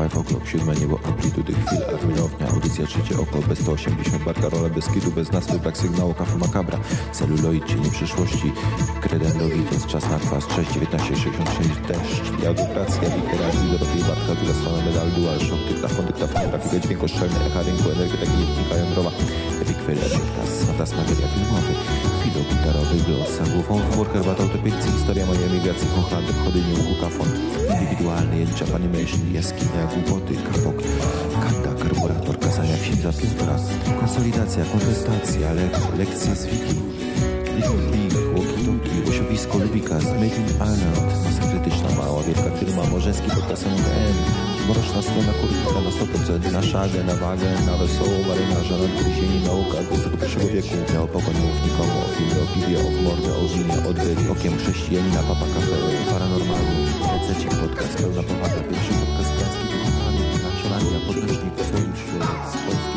5 o'clock, siódme niebo, amplitudy chwil, adminownia, audycja trzecie oko, bez 180, barkarola, bez kitu, bez nazwy, brak sygnału, kafa makabra, celuloid, cienie przyszłości, kredendowitos, czas na kwas, 6, 19, 66, deszcz, jadokracja, wikera, lidorowie, barka, druga strona medal, dual, shock, dyktafon, dyktafon, grafika, dźwiękoszczelny, echa rynku, energetyka, technika jądrowa, epikweria, podcast, fantasmageria filmowy, widok gitarowy, głową, wór, herbata, autopilcy, historia mojej emigracji, kochany, chody, nie kafon, indywidualny, Jęczap Animation, jaskinia, głupoty, kapok, kanda, karburator, kazania, film za piętra, konsolidacja, kontestacja, lek, lekcje z wiki, Little Big, walkie-talkie, Made in Ireland, masa krytyczna, mała, wielka firma, Morzeski, podcast MGN, mroczna strona kurnika na 100%, nasza agena, wagę, na wesoło, marynarza, na gryzieni, nauka. XXI wieku, miał pogoń mów nikomu, o filmie, o piwie, o mordę, o winie, odwyk, okiem chrześcijanina, papa kafe, paranormalny, rececie, podcast, pełna powaga, pierwszy podcast gdański, wykochany, naczelania, podręcznik, sojusz, z polskiej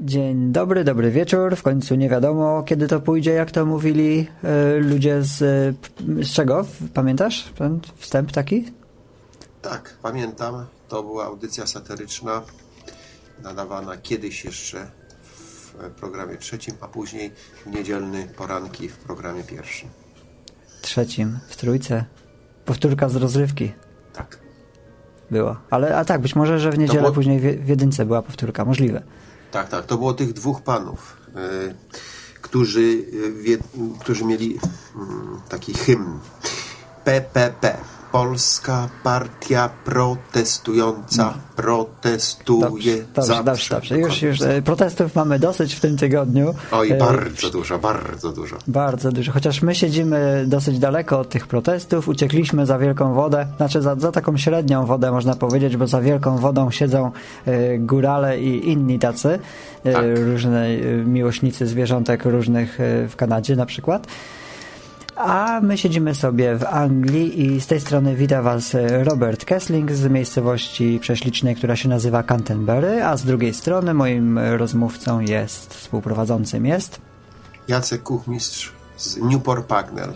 Dzień dobry, dobry wieczór. W końcu nie wiadomo, kiedy to pójdzie, jak to mówili e, ludzie z, p- z czego? Pamiętasz ten wstęp taki? Tak, pamiętam. To była audycja satyryczna, nadawana kiedyś jeszcze w programie trzecim, a później w niedzielny poranki w programie pierwszym. Trzecim, w trójce. Powtórka z rozrywki Tak. była. Ale, a tak, być może, że w niedzielę było- później w, w jedynce była powtórka. Możliwe. Tak, tak. To było tych dwóch panów, y, którzy, y, którzy mieli mm, taki hymn. PPP. Polska Partia Protestująca protestuje Dobrze, dobrze, za dobrze. dobrze. Już, już e, protestów mamy dosyć w tym tygodniu. Oj, E, bardzo dużo, bardzo dużo. Bardzo dużo. Chociaż my siedzimy dosyć daleko od tych protestów, uciekliśmy za wielką wodę, znaczy za, za taką średnią wodę można powiedzieć, bo za wielką wodą siedzą e, górale i inni tacy, Tak. różne miłośnicy zwierzątek różnych w Kanadzie na przykład. A my siedzimy sobie w Anglii i z tej strony wita Was e, Robert Kessling z miejscowości prześlicznej, która się nazywa Canterbury, a z drugiej strony moim e, rozmówcą jest, współprowadzącym jest Jacek Kuchmistrz z Newport Pagnell,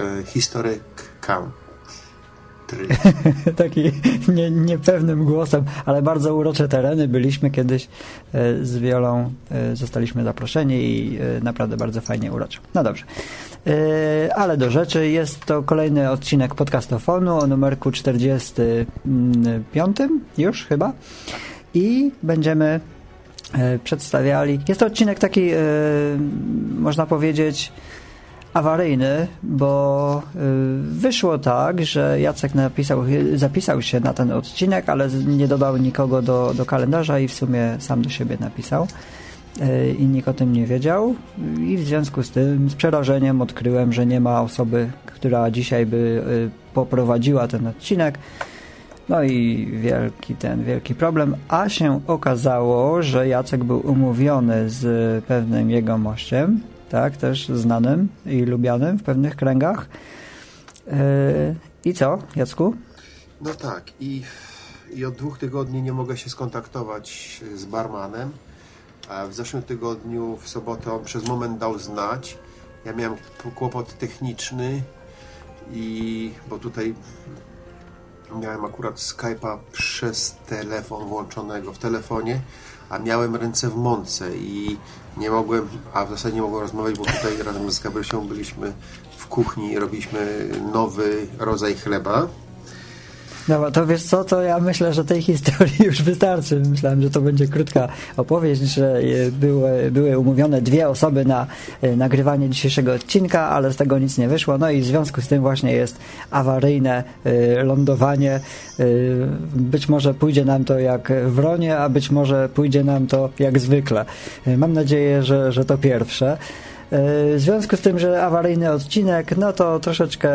e, historyk kilometry. Taki nie, niepewnym głosem, ale bardzo urocze tereny. Byliśmy kiedyś z Wiolą, zostaliśmy zaproszeni i naprawdę bardzo fajnie uroczo. No dobrze. E, Ale do rzeczy, jest to kolejny odcinek podcastofonu o numerku 45 już chyba. I będziemy e, przedstawiali. Jest to odcinek taki, e, można powiedzieć, awaryjny, bo wyszło tak, że Jacek napisał, zapisał się na ten odcinek, ale nie dodał nikogo do, do kalendarza i w sumie sam do siebie napisał i nikt o tym nie wiedział i w związku z tym z przerażeniem odkryłem, że nie ma osoby, która dzisiaj by y, poprowadziła ten odcinek no i wielki ten, wielki problem, a się okazało, że Jacek był umówiony z pewnym jego mościem, tak, też znanym i lubianym w pewnych kręgach. Yy, I co, Jacku? No tak, i, i od dwóch tygodni nie mogę się skontaktować z barmanem. W zeszłym tygodniu, w sobotę, on przez moment dał znać. Ja miałem kłopot techniczny i bo tutaj miałem akurat Skype'a przez telefon włączonego w telefonie, a miałem ręce w mące i nie mogłem, a w zasadzie nie mogłem rozmawiać, bo tutaj razem z Gabrysią byliśmy w kuchni i robiliśmy nowy rodzaj chleba. No to wiesz co, to ja myślę, że tej historii już wystarczy. Myślałem, że to będzie krótka opowieść, że były, były umówione dwie osoby na e, nagrywanie dzisiejszego odcinka, ale z tego nic nie wyszło. No i w związku z tym właśnie jest awaryjne e, lądowanie. E, Być może pójdzie nam to jak w Ronie, a być może pójdzie nam to jak zwykle. Mam nadzieję, że, że to pierwsze. W związku z tym, że awaryjny odcinek, no to troszeczkę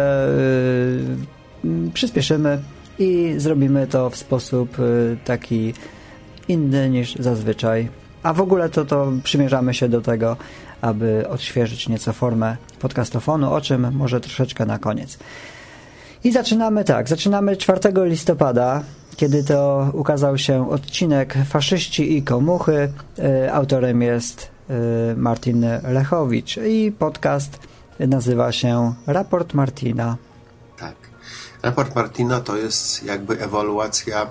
przyspieszymy i zrobimy to w sposób y, taki inny niż zazwyczaj. A w ogóle to, to przymierzamy się do tego, aby odświeżyć nieco formę podcastofonu, o czym może troszeczkę na koniec. I zaczynamy tak, zaczynamy 4 listopada, kiedy to ukazał się odcinek Faszyści i Komuchy. Y, Autorem jest y, Martin Lechowicz i podcast nazywa się Raport Martina. Raport Martina to jest jakby ewaluacja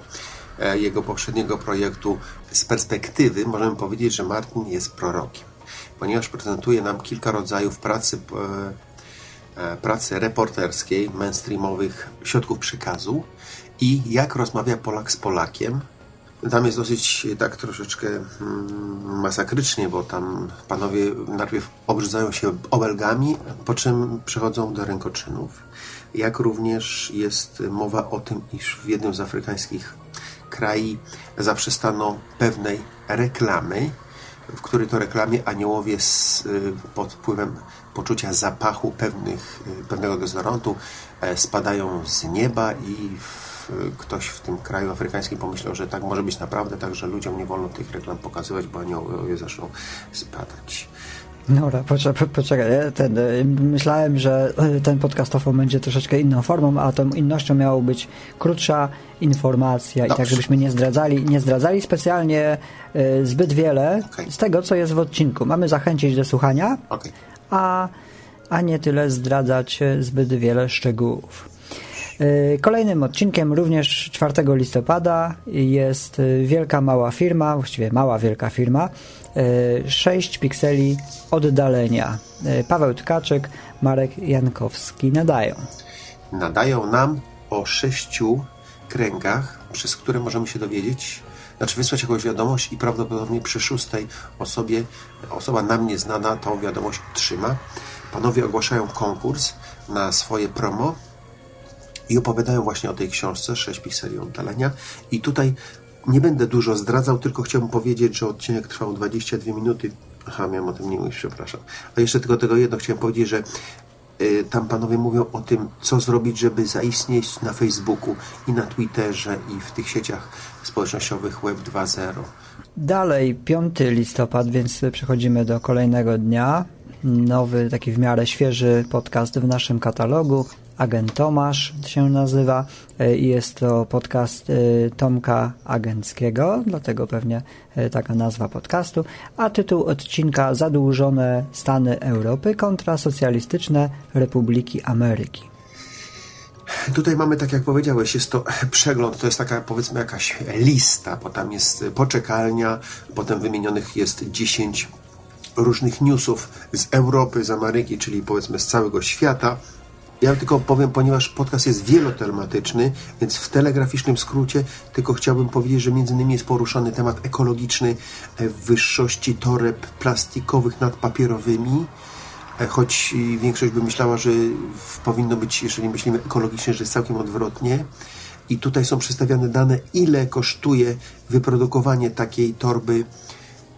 e, jego poprzedniego projektu z perspektywy. Możemy powiedzieć, że Martin jest prorokiem, ponieważ prezentuje nam kilka rodzajów pracy, e, e, pracy reporterskiej, mainstreamowych środków przekazu i jak rozmawia Polak z Polakiem. Tam jest dosyć tak troszeczkę mm, masakrycznie, bo tam panowie najpierw obrzydzają się obelgami, po czym przechodzą do rękoczynów. Jak również jest mowa o tym, iż w jednym z afrykańskich krajów zaprzestano pewnej reklamy, w której to reklamie aniołowie z, y, pod wpływem poczucia zapachu pewnych, y, pewnego dezodorantu e, spadają z nieba i w, ktoś w tym kraju afrykańskim pomyślał, że tak może być naprawdę, tak, że ludziom nie wolno tych reklam pokazywać, bo aniołowie zaczną spadać. Dobra, poczekaj, poczekaj. Ten, y, myślałem, że y, ten podcastofon będzie troszeczkę inną formą, a tą innością miała być krótsza informacja i Dobrze. tak, żebyśmy nie zdradzali, nie zdradzali specjalnie y, zbyt wiele Okej. z tego, co jest w odcinku. Mamy zachęcić do słuchania, Okej. a, a nie tyle zdradzać y, zbyt wiele szczegółów. Y, Kolejnym odcinkiem, również 4 listopada, jest y, wielka mała firma, właściwie mała wielka firma, y, 6 pikseli oddalenia. Paweł Tkaczyk, Marek Jankowski nadają. nadają nam o sześciu kręgach, przez które możemy się dowiedzieć, znaczy wysłać jakąś wiadomość i prawdopodobnie przy szóstej osobie, osoba nam nieznana tą wiadomość otrzyma. Panowie ogłaszają konkurs na swoje promo i opowiadają właśnie o tej książce 6 pikseli oddalenia i tutaj nie będę dużo zdradzał, tylko chciałbym powiedzieć, że odcinek trwał 22 minuty. Aha, miałem o tym nie mówić, przepraszam. A jeszcze tylko tego jedno chciałem powiedzieć, że y, tam panowie mówią o tym, co zrobić, żeby zaistnieć na Facebooku i na Twitterze i w tych sieciach społecznościowych Web 2.0. Dalej 5 listopad, więc przechodzimy do kolejnego dnia. Nowy, taki w miarę świeży podcast w naszym katalogu. Agent Tomasz się nazywa e, i jest to podcast e, Tomka Agenckiego, dlatego pewnie e, taka nazwa podcastu, a tytuł odcinka Zadłużone Stany Europy kontra socjalistyczne Republiki Ameryki. Tutaj mamy, tak jak powiedziałeś, jest to przegląd, to jest taka powiedzmy jakaś lista, bo tam jest poczekalnia, potem wymienionych jest 10 różnych newsów z Europy, z Ameryki, czyli powiedzmy z całego świata. Ja tylko powiem, ponieważ podcast jest wielotematyczny, więc w telegraficznym skrócie tylko chciałbym powiedzieć, że między innymi jest poruszany temat ekologiczny e, wyższości toreb plastikowych nad papierowymi, E, choć większość by myślała, że powinno być, jeżeli myślimy ekologicznie, że jest całkiem odwrotnie. I tutaj są przedstawiane dane, ile kosztuje wyprodukowanie takiej torby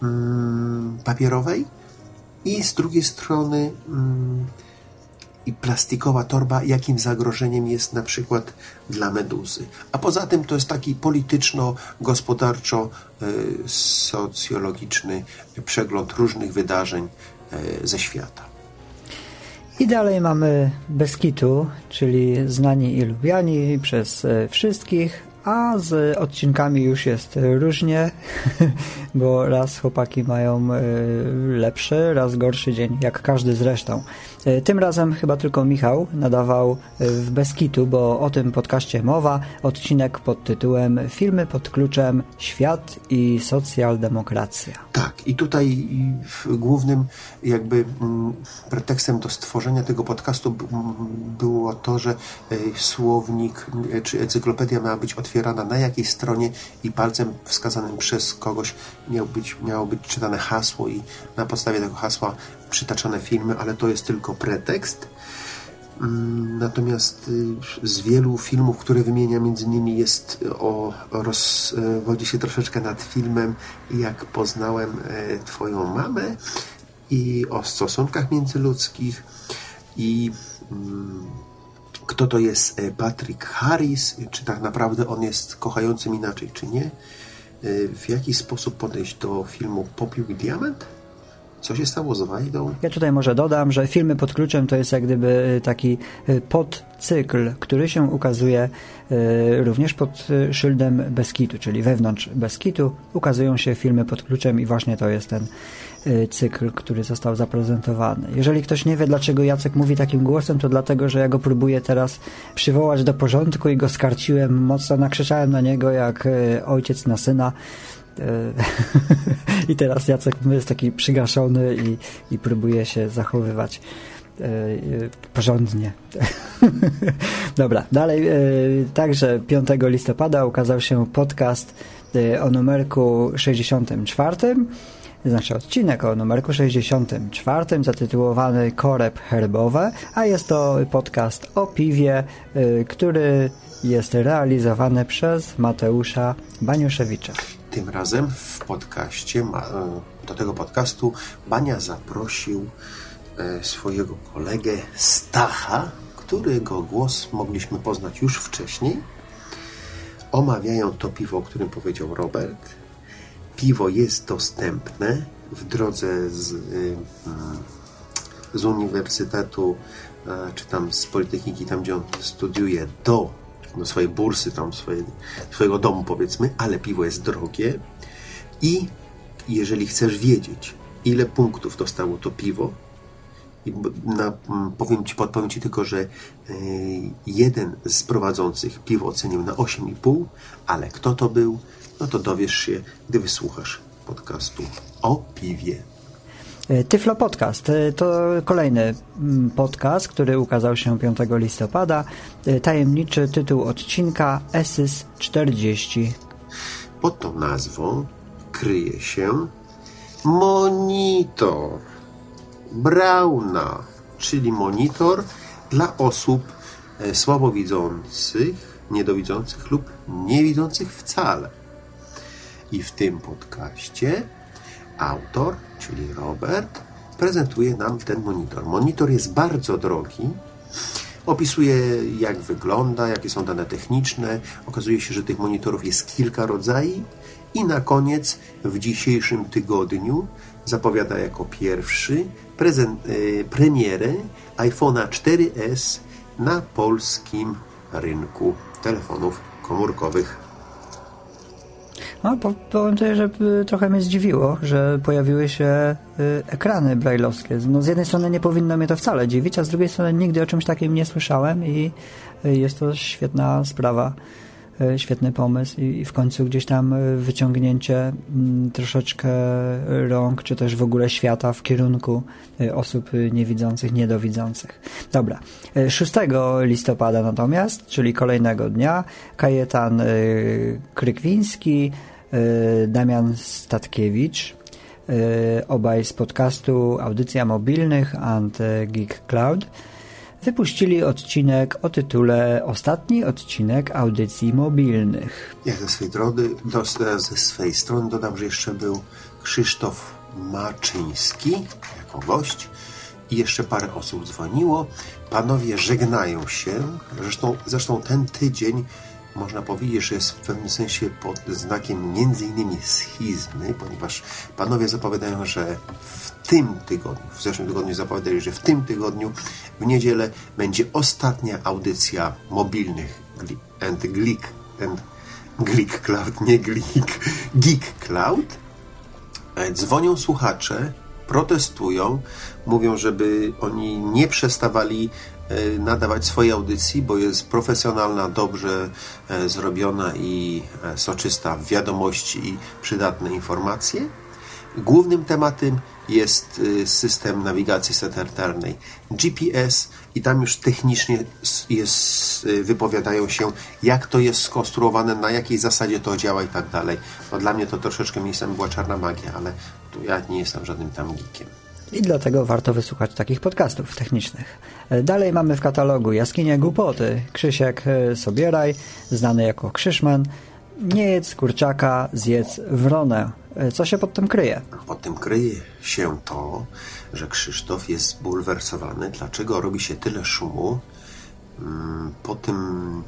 mm, papierowej i z drugiej strony mm, i plastikowa torba, jakim zagrożeniem jest na przykład dla meduzy. A poza tym to jest taki polityczno-gospodarczo-socjologiczny e, przegląd różnych wydarzeń e, ze świata. I dalej mamy Beskitu, czyli znani i lubiani przez e, wszystkich, a z odcinkami już jest różnie, bo raz chłopaki mają lepszy, raz gorszy dzień, jak każdy zresztą. E, tym razem chyba tylko Michał nadawał e, w Beskitu, bo o tym podcaście mowa, odcinek pod tytułem Filmy pod kluczem Świat i socjaldemokracja. Tak, i tutaj głównym jakby mm, pretekstem do stworzenia tego podcastu było to, że słownik czy encyklopedia miała być otwierana na jakiej stronie i palcem wskazanym przez kogoś miał być, miało być czytane hasło i na podstawie tego hasła przytaczane filmy, ale to jest tylko pretekst. Mm, natomiast y, z wielu filmów, które wymienia, między innymi jest o, rozwodzi się troszeczkę nad filmem Jak poznałem e, Twoją mamę i o stosunkach międzyludzkich i mm, kto to jest Patrick Harris, czy tak naprawdę on jest kochającym inaczej, czy nie. E, w jaki sposób podejść do filmu Popiół i Diament? Co się stało z Wajdą? Ja tutaj może dodam, że filmy pod kluczem to jest jak gdyby e, taki podcykl, który się ukazuje również pod szyldem Beskitu, czyli wewnątrz Beskitu ukazują się filmy pod kluczem i właśnie to jest ten Y, cykl, który został zaprezentowany. Jeżeli ktoś nie wie, dlaczego Jacek mówi takim głosem, to dlatego, że ja go próbuję teraz przywołać do porządku i go skarciłem, mocno nakrzyczałem na niego jak y, ojciec na syna. Y, I teraz Jacek jest taki przygaszony i, i próbuje się zachowywać porządnie. Dobra, dalej. Także 5 listopada ukazał się podcast o numerku 64 znaczy odcinek o numerku 64 zatytułowany Koreb herbowe, a jest to podcast o piwie, y, który jest realizowany przez Mateusza Baniuszewicza. Tym razem w podcaście, y, do tego podcastu Bania zaprosił y, swojego kolegę Stacha, którego głos mogliśmy poznać już wcześniej. Omawiają to piwo, o którym powiedział Robert, piwo jest dostępne w drodze z, y, z uniwersytetu czy tam z Politechniki, tam gdzie on studiuje, do, do swojej bursy, tam swoje, swojego domu powiedzmy, ale piwo jest drogie i jeżeli chcesz wiedzieć, ile punktów dostało to piwo, na, powiem Ci, podpowiem Ci tylko, że y, jeden z prowadzących piwo ocenił na 8,5, ale kto to był, no to dowiesz się, gdy wysłuchasz podcastu o piwie. E, Tyflo Podcast e, to kolejny mm, podcast, który ukazał się 5 listopada. E, tajemniczy tytuł odcinka ESYS 40. Pod tą nazwą kryje się monitor Brauna, czyli monitor dla osób słabowidzących, niedowidzących lub niewidzących wcale. I w tym podcaście autor, czyli Robert, prezentuje nam ten monitor. Monitor jest bardzo drogi. Opisuje, jak wygląda, jakie są dane techniczne. Okazuje się, że tych monitorów jest kilka rodzajów. I na koniec, w dzisiejszym tygodniu, zapowiada jako pierwszy prezent, e, premierę iPhone'a 4S na polskim rynku telefonów komórkowych No, po, powiem tutaj, że y, trochę mnie zdziwiło, że pojawiły się y, ekrany brajlowskie. No, z jednej strony nie powinno mnie to wcale dziwić, a z drugiej strony nigdy o czymś takim nie słyszałem i y, jest to świetna sprawa, świetny pomysł i, w końcu gdzieś tam wyciągnięcie mm, troszeczkę rąk, czy też w ogóle świata w kierunku osób niewidzących, niedowidzących. Dobra. Y, 6 listopada natomiast, czyli kolejnego dnia, Kajetan Krykwiński, Damian Statkiewicz, y, obaj z podcastu Audycja Mobilnych and Geek Cloud, wypuścili odcinek o tytule Ostatni odcinek audycji mobilnych. Ja ze swej, do, ze swej strony dodam, że jeszcze był Krzysztof Maczyński jako gość i jeszcze parę osób dzwoniło. Panowie żegnają się. Zresztą, zresztą ten tydzień można powiedzieć, że jest w pewnym sensie pod znakiem między innymi schizmy, ponieważ panowie zapowiadają, że w tym tygodniu, w zeszłym tygodniu zapowiadali, że w tym tygodniu w niedzielę będzie ostatnia audycja mobilnych Gli- and Geek and Cloud, nie Geek, Geek Cloud. E, Dzwonią słuchacze, protestują, mówią, żeby oni nie przestawali nadawać swojej audycji, bo jest profesjonalna, dobrze e, zrobiona i e, soczysta w wiadomości i przydatne informacje. Głównym tematem jest system nawigacji satelitarnej GPS i tam już technicznie jest, wypowiadają się, jak to jest skonstruowane, na jakiej zasadzie to działa i tak dalej. No dla mnie to troszeczkę miejscami była czarna magia, ale ja nie jestem żadnym tam geekiem. I dlatego warto wysłuchać takich podcastów technicznych. E, Dalej mamy w katalogu Jaskinie Głupoty. Krzysiek e, Sobieraj, znany jako Krzyszman. Nie jedz kurczaka, zjedz wronę. E, Co się pod tym kryje? Pod tym kryje się to, że Krzysztof jest zbulwersowany, dlaczego robi się tyle szumu mm, po tym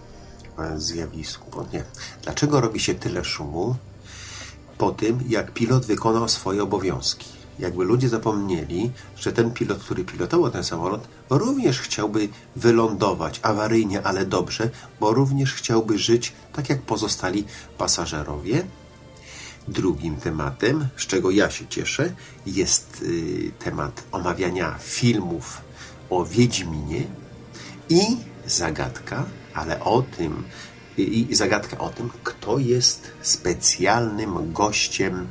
zjawisku. Nie. Dlaczego robi się tyle szumu po tym, jak pilot wykonał swoje obowiązki? Jakby ludzie zapomnieli, że ten pilot, który pilotował ten samolot, również chciałby wylądować awaryjnie, ale dobrze, bo również chciałby żyć tak jak pozostali pasażerowie. Drugim tematem, z czego ja się cieszę, jest y, temat omawiania filmów o Wiedźminie i zagadka, ale o tym, i, i zagadka o tym, kto jest specjalnym gościem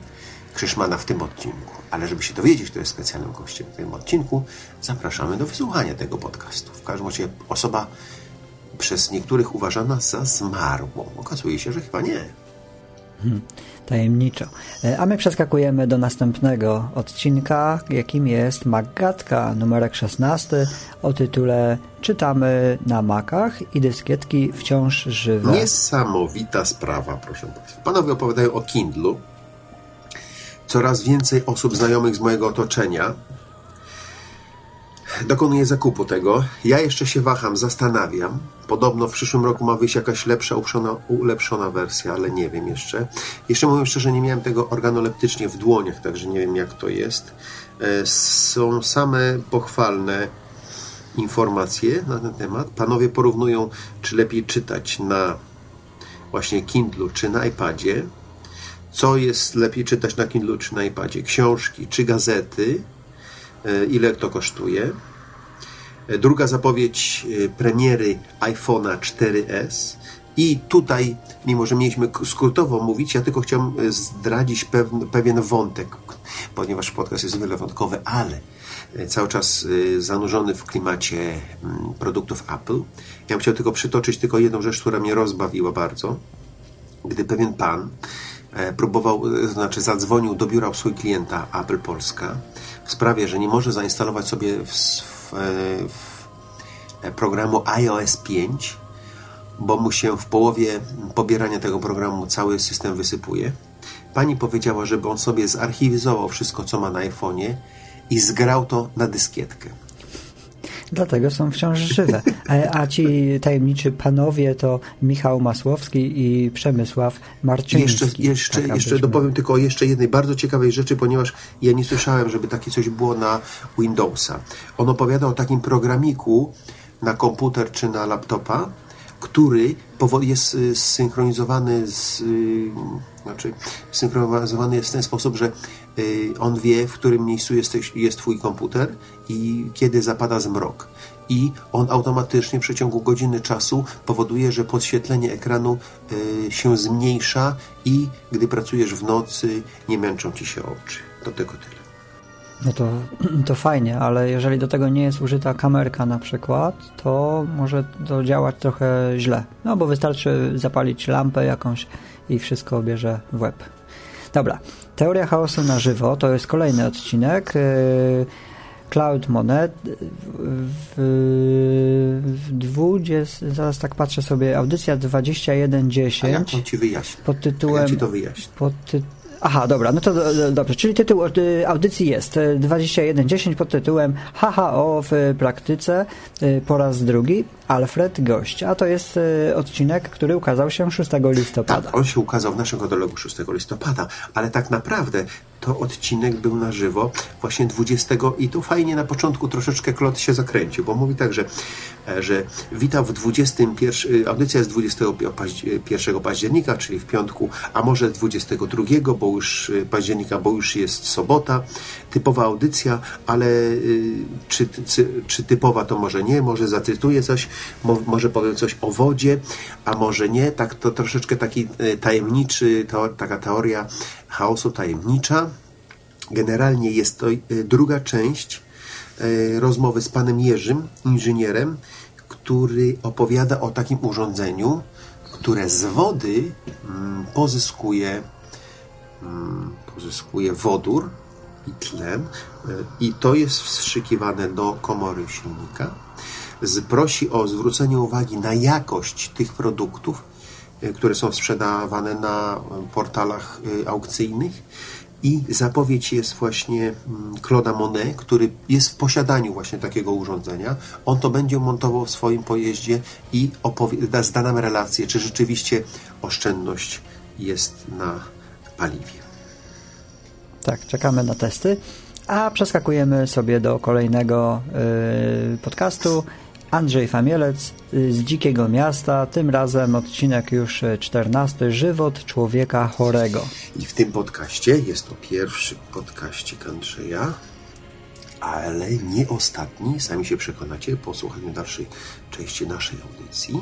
Krzyszmana w tym odcinku. Ale żeby się dowiedzieć, kto jest specjalnym gościem w tym odcinku, zapraszamy do wysłuchania tego podcastu. W każdym razie osoba przez niektórych uważana za zmarłą. Okazuje się, że chyba nie. Tajemniczo. E, A my przeskakujemy do następnego odcinka, jakim jest Maggatka, numerek 16 o tytule Czytamy na makach i dyskietki wciąż żywe. Niesamowita sprawa, proszę Państwa. Panowie opowiadają o Kindlu. Coraz więcej osób znajomych z mojego otoczenia dokonuje zakupu tego. Ja jeszcze się waham, zastanawiam. Podobno w przyszłym roku ma wyjść jakaś lepsza, ulepszona, ulepszona wersja, ale nie wiem jeszcze. Jeszcze mówiąc szczerze, nie miałem tego organoleptycznie w dłoniach, także nie wiem jak to jest. E, Są same pochwalne informacje na ten temat. Panowie porównują, czy lepiej czytać na właśnie Kindlu, czy na iPadzie. Co jest lepiej czytać na Kindlu, czy na iPadzie? Książki, czy gazety? E, Ile to kosztuje? E, Druga zapowiedź e, premiery iPhone'a 4S. I tutaj, mimo że mieliśmy skrótowo mówić, ja tylko chciałem zdradzić pewien, pewien wątek, ponieważ podcast jest wielowątkowy, ale cały czas zanurzony w klimacie mm, produktów Apple. Ja bym chciał tylko przytoczyć tylko jedną rzecz, która mnie rozbawiła bardzo gdy pewien pan próbował, e, znaczy zadzwonił do biura obsługi klienta Apple Polska w sprawie, że nie może zainstalować sobie w, w, e, w e, programu iOS 5, bo mu się w połowie pobierania tego programu cały system wysypuje. Pani powiedziała, żeby on sobie zarchiwizował wszystko, co ma na iPhone'ie i zgrał to na dyskietkę. Dlatego są wciąż żywe. A ci tajemniczy panowie to Michał Masłowski i Przemysław Marczyński. Jeszcze, jeszcze, Tak, jeszcze dopowiem tylko o jeszcze jednej bardzo ciekawej rzeczy, ponieważ ja nie słyszałem, żeby takie coś było na Windowsa. On opowiada o takim programiku na komputer czy na laptopa, który jest y, zsynchronizowany z, y, znaczy synchronizowany jest w ten sposób, że y, on wie, w którym miejscu jesteś, jest twój komputer i kiedy zapada zmrok. I on automatycznie w przeciągu godziny czasu powoduje, że podświetlenie ekranu y, się zmniejsza i gdy pracujesz w nocy, nie męczą ci się oczy. Do tego tyle. No to, to fajnie, ale jeżeli do tego nie jest użyta kamerka na przykład, to może to działać trochę źle. No bo wystarczy zapalić lampę jakąś i wszystko bierze w łeb. Dobra, teoria chaosu na żywo to jest kolejny odcinek. Yy, Cloud Monet w, w 20, zaraz tak patrzę sobie, audycja A jak 2110 on ci wyjaśni? pod tytułem Ja ci to wyjaśnię. pod ty... Aha, dobra, no to do- do- dobrze. Czyli tytuł y, audycji jest y, 2110 pod tytułem HHO w praktyce y, po raz drugi. Alfred Gość. A to jest y, odcinek, który ukazał się 6 listopada. Tak, on się ukazał w naszym katalogu 6 listopada, ale tak naprawdę to odcinek był na żywo właśnie 20 i tu fajnie na początku troszeczkę Klot się zakręcił, bo mówi tak, że, e, że witał w 21, audycja jest 21 października, czyli w piątku, a może 22, bo już e, października, bo już jest sobota, typowa audycja, ale czy, czy, czy typowa to może nie, może zacytuję coś, mo, może powiem coś o wodzie, a może nie, tak to troszeczkę taki tajemniczy, to, taka teoria chaosu tajemnicza. Generalnie jest to y, druga część y, rozmowy z panem Jerzym, inżynierem, który opowiada o takim urządzeniu, które z wody mm, pozyskuje, mm, pozyskuje wodór i tlen y, i to jest wstrzykiwane do komory silnika. Prosi o zwrócenie uwagi na jakość tych produktów, które są sprzedawane na portalach aukcyjnych. I zapowiedź jest właśnie mm, Claude'a Monet, który jest w posiadaniu właśnie takiego urządzenia. On to będzie montował w swoim pojeździe i opowie- da, zda nam relację, czy rzeczywiście oszczędność jest na paliwie. Tak, czekamy na testy. A przeskakujemy sobie do kolejnego y, podcastu. Andrzej Famielec y, z Dzikiego Miasta, tym razem odcinek już y, 14, Żywot człowieka chorego. I w tym podcaście, jest to pierwszy podkaścik Andrzeja, ale nie ostatni, sami się przekonacie po słuchaniu dalszej części naszej audycji.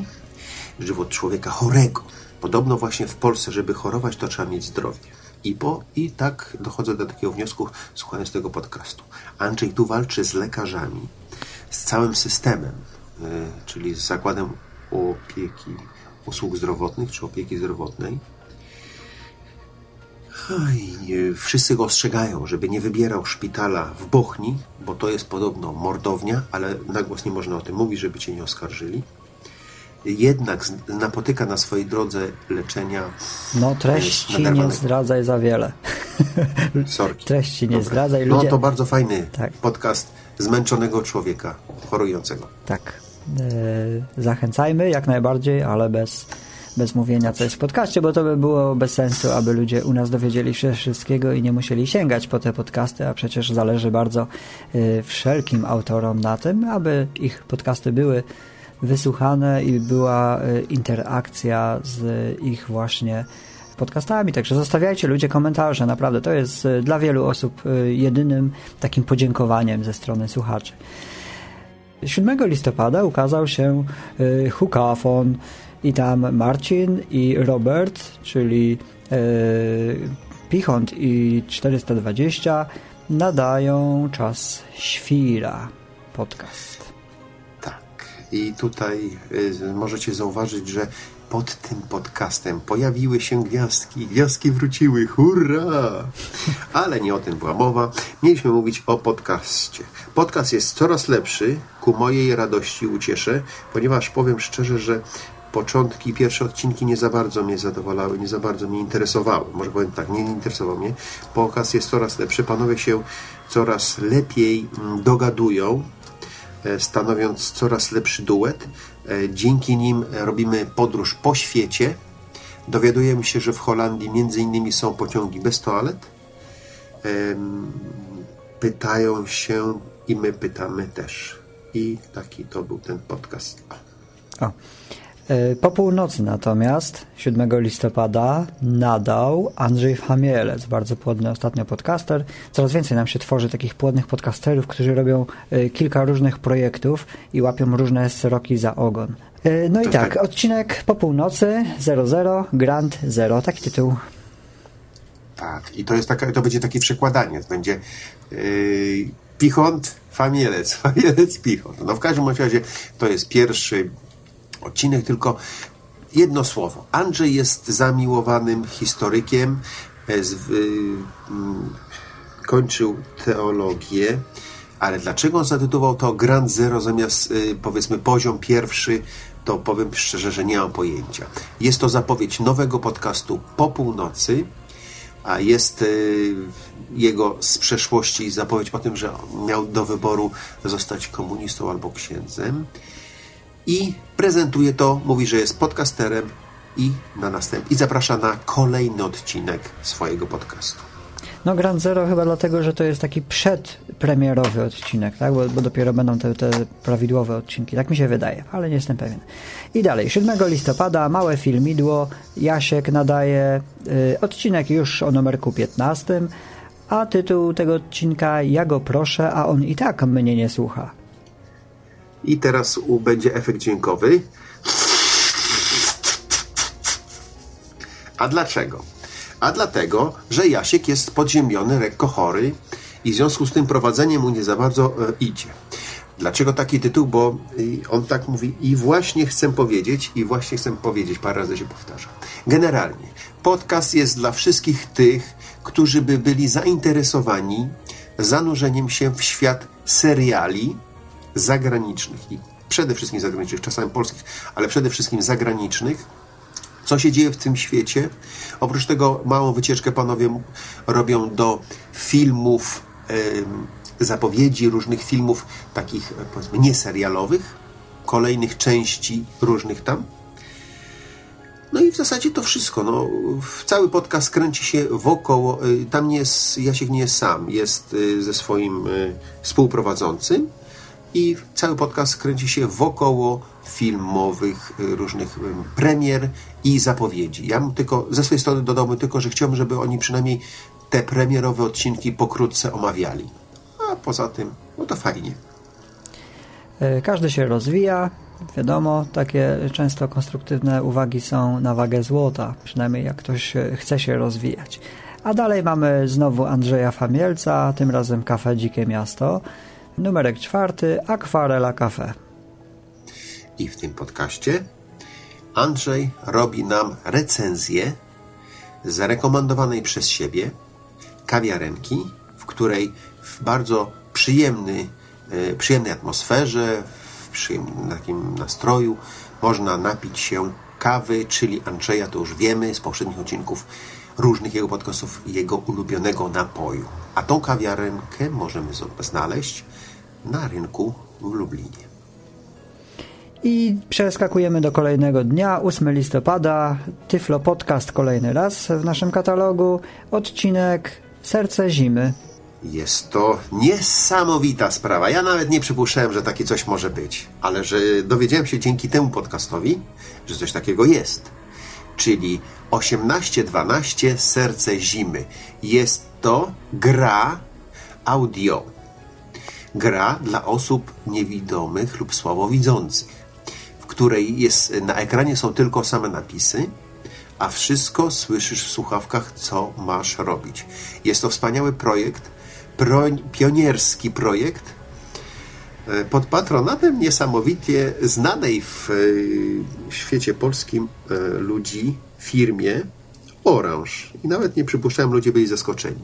Żywot człowieka chorego. Podobno właśnie w Polsce, żeby chorować, to trzeba mieć zdrowie. I, po, I tak dochodzę do takiego wniosku, słuchając tego podcastu. Andrzej tu walczy z lekarzami, z całym systemem, y, czyli z zakładem opieki, usług zdrowotnych czy opieki zdrowotnej, Oj, nie, wszyscy go ostrzegają, żeby nie wybierał szpitala w Bochni, bo to jest podobno mordownia, ale na głos nie można o tym mówić, żeby cię nie oskarżyli. Jednak napotyka na swojej drodze leczenia No e, treści nie zdradzaj za wiele. Sorki. treści nie Dobra. zdradzaj. No Ludzie... to bardzo fajny Tak. podcast zmęczonego człowieka, chorującego. Tak. E, zachęcajmy jak najbardziej, ale bez, bez mówienia co jest w podcaście, bo to by było bez sensu, aby ludzie u nas dowiedzieli się wszystkiego i nie musieli sięgać po te podcasty, a przecież zależy bardzo e, wszelkim autorom na tym, aby ich podcasty były wysłuchane i była e, interakcja z ich właśnie podcastami. Także zostawiajcie ludzie komentarze. Naprawdę to jest dla wielu osób jedynym takim podziękowaniem ze strony słuchaczy. 7 listopada ukazał się y, Hukafon i tam Marcin i Robert, czyli y, Pichont i 420 nadają czas świra podcast. Tak. I tutaj y, możecie zauważyć, że pod tym podcastem pojawiły się gwiazdki. Gwiazdki wróciły. Hurra! Ale nie o tym była mowa. Mieliśmy mówić o podcaście. Podcast jest coraz lepszy. Ku mojej radości i uciesze, ponieważ powiem szczerze, że początki, pierwsze odcinki nie za bardzo mnie zadowalały, nie za bardzo mnie interesowały. Może powiem tak, nie interesował mnie. Podcast jest coraz lepszy. Panowie się coraz lepiej mm, dogadują e, stanowiąc coraz lepszy duet. E, Dzięki nim robimy podróż po świecie. Dowiadujemy się, że w Holandii między innymi są pociągi bez toalet. Pytają się i my pytamy też. I taki to był ten podcast. O. E, Po północy natomiast, 7 listopada, nadał Andrzej Chamielec, bardzo płodny ostatnio podcaster. Coraz więcej nam się tworzy takich płodnych podcasterów, którzy robią e, kilka różnych projektów i łapią różne sroki za ogon. E, No i To tak, tak. odcinek po północy 00 Grand 0, taki tytuł. Tak, i to jest taka, to będzie takie przekładanie. To będzie yy, Pichont, Famielec, Famielec, Pichont. No w każdym razie to jest pierwszy odcinek, tylko jedno słowo. Andrzej jest zamiłowanym historykiem, z, y, mm, kończył teologię, ale dlaczego on zatytułował to Grand Zero zamiast y, powiedzmy poziom pierwszy, to powiem szczerze, że nie mam pojęcia. Jest to zapowiedź nowego podcastu po północy, a jest y, jego z przeszłości zapowiedź po tym, że miał do wyboru zostać komunistą albo księdzem i prezentuje to, mówi, że jest podcasterem i na następ i zaprasza na kolejny odcinek swojego podcastu. No Grand Zero chyba dlatego, że to jest taki przedpremierowy odcinek, tak? Bo, bo dopiero będą te, te prawidłowe odcinki. Tak mi się wydaje, ale nie jestem pewien. I dalej, 7 listopada, małe filmidło, Jasiek nadaje y, odcinek już o numerku 15, a tytuł tego odcinka Ja go proszę, a on i tak mnie nie słucha. I teraz u, będzie efekt dźwiękowy. A dlaczego? A dlatego, że Jasiek jest podziemiony, lekko chory i w związku z tym prowadzenie mu nie za bardzo e, idzie. Dlaczego taki tytuł? Bo y, on tak mówi i właśnie chcę powiedzieć, i właśnie chcę powiedzieć, parę razy się powtarza. Generalnie, podcast jest dla wszystkich tych, którzy by byli zainteresowani zanurzeniem się w świat seriali, zagranicznych i przede wszystkim zagranicznych, czasami polskich, ale przede wszystkim zagranicznych. Co się dzieje w tym świecie? Oprócz tego małą wycieczkę panowie robią do filmów, zapowiedzi różnych filmów, takich e, powiedzmy nieserialowych, kolejnych części różnych tam. No i w zasadzie to wszystko. No, cały podcast kręci się wokoło. y, Tam nie jest, Jasiek nie jest sam, jest y, ze swoim współprowadzącym i cały podcast kręci się wokoło filmowych y, różnych y, premier i zapowiedzi. Ja tylko ze swojej strony dodałbym tylko, że chciałbym, żeby oni przynajmniej te premierowe odcinki pokrótce omawiali. A poza tym, no to fajnie. Y, Każdy się rozwija, wiadomo, takie często konstruktywne uwagi są na wagę złota, przynajmniej jak ktoś chce się rozwijać. A dalej mamy znowu Andrzeja Famielca, tym razem Kafe Dzikie Miasto. Numerek czwarty, Akwarela Cafe. I w tym podcaście Andrzej robi nam recenzję zarekomendowanej przez siebie kawiarenki, w której w bardzo przyjemny, e, przyjemnej atmosferze, w przyjemnym takim nastroju można napić się kawy, czyli Andrzeja, to już wiemy z poprzednich odcinków różnych jego podcastów, jego ulubionego napoju. A tą kawiarenkę możemy znaleźć na rynku w Lublinie. I przeskakujemy do kolejnego dnia, 8 listopada, Tyflo Podcast kolejny raz w naszym katalogu, odcinek Serce Zimy. Jest to niesamowita sprawa. Ja nawet nie przypuszczałem, że takie coś może być, ale że dowiedziałem się dzięki temu podcastowi, że coś takiego jest. Czyli 1812 Serce Zimy. Jest to gra audio. Gra dla osób niewidomych lub słabowidzących, w której jest, na ekranie są tylko same napisy, a wszystko słyszysz w słuchawkach, co masz robić. Jest to wspaniały projekt, pro, pionierski projekt e, pod patronatem niesamowicie znanej w e, świecie polskim e, ludzi firmie Orange. I nawet nie przypuszczałem, ludzie byli zaskoczeni.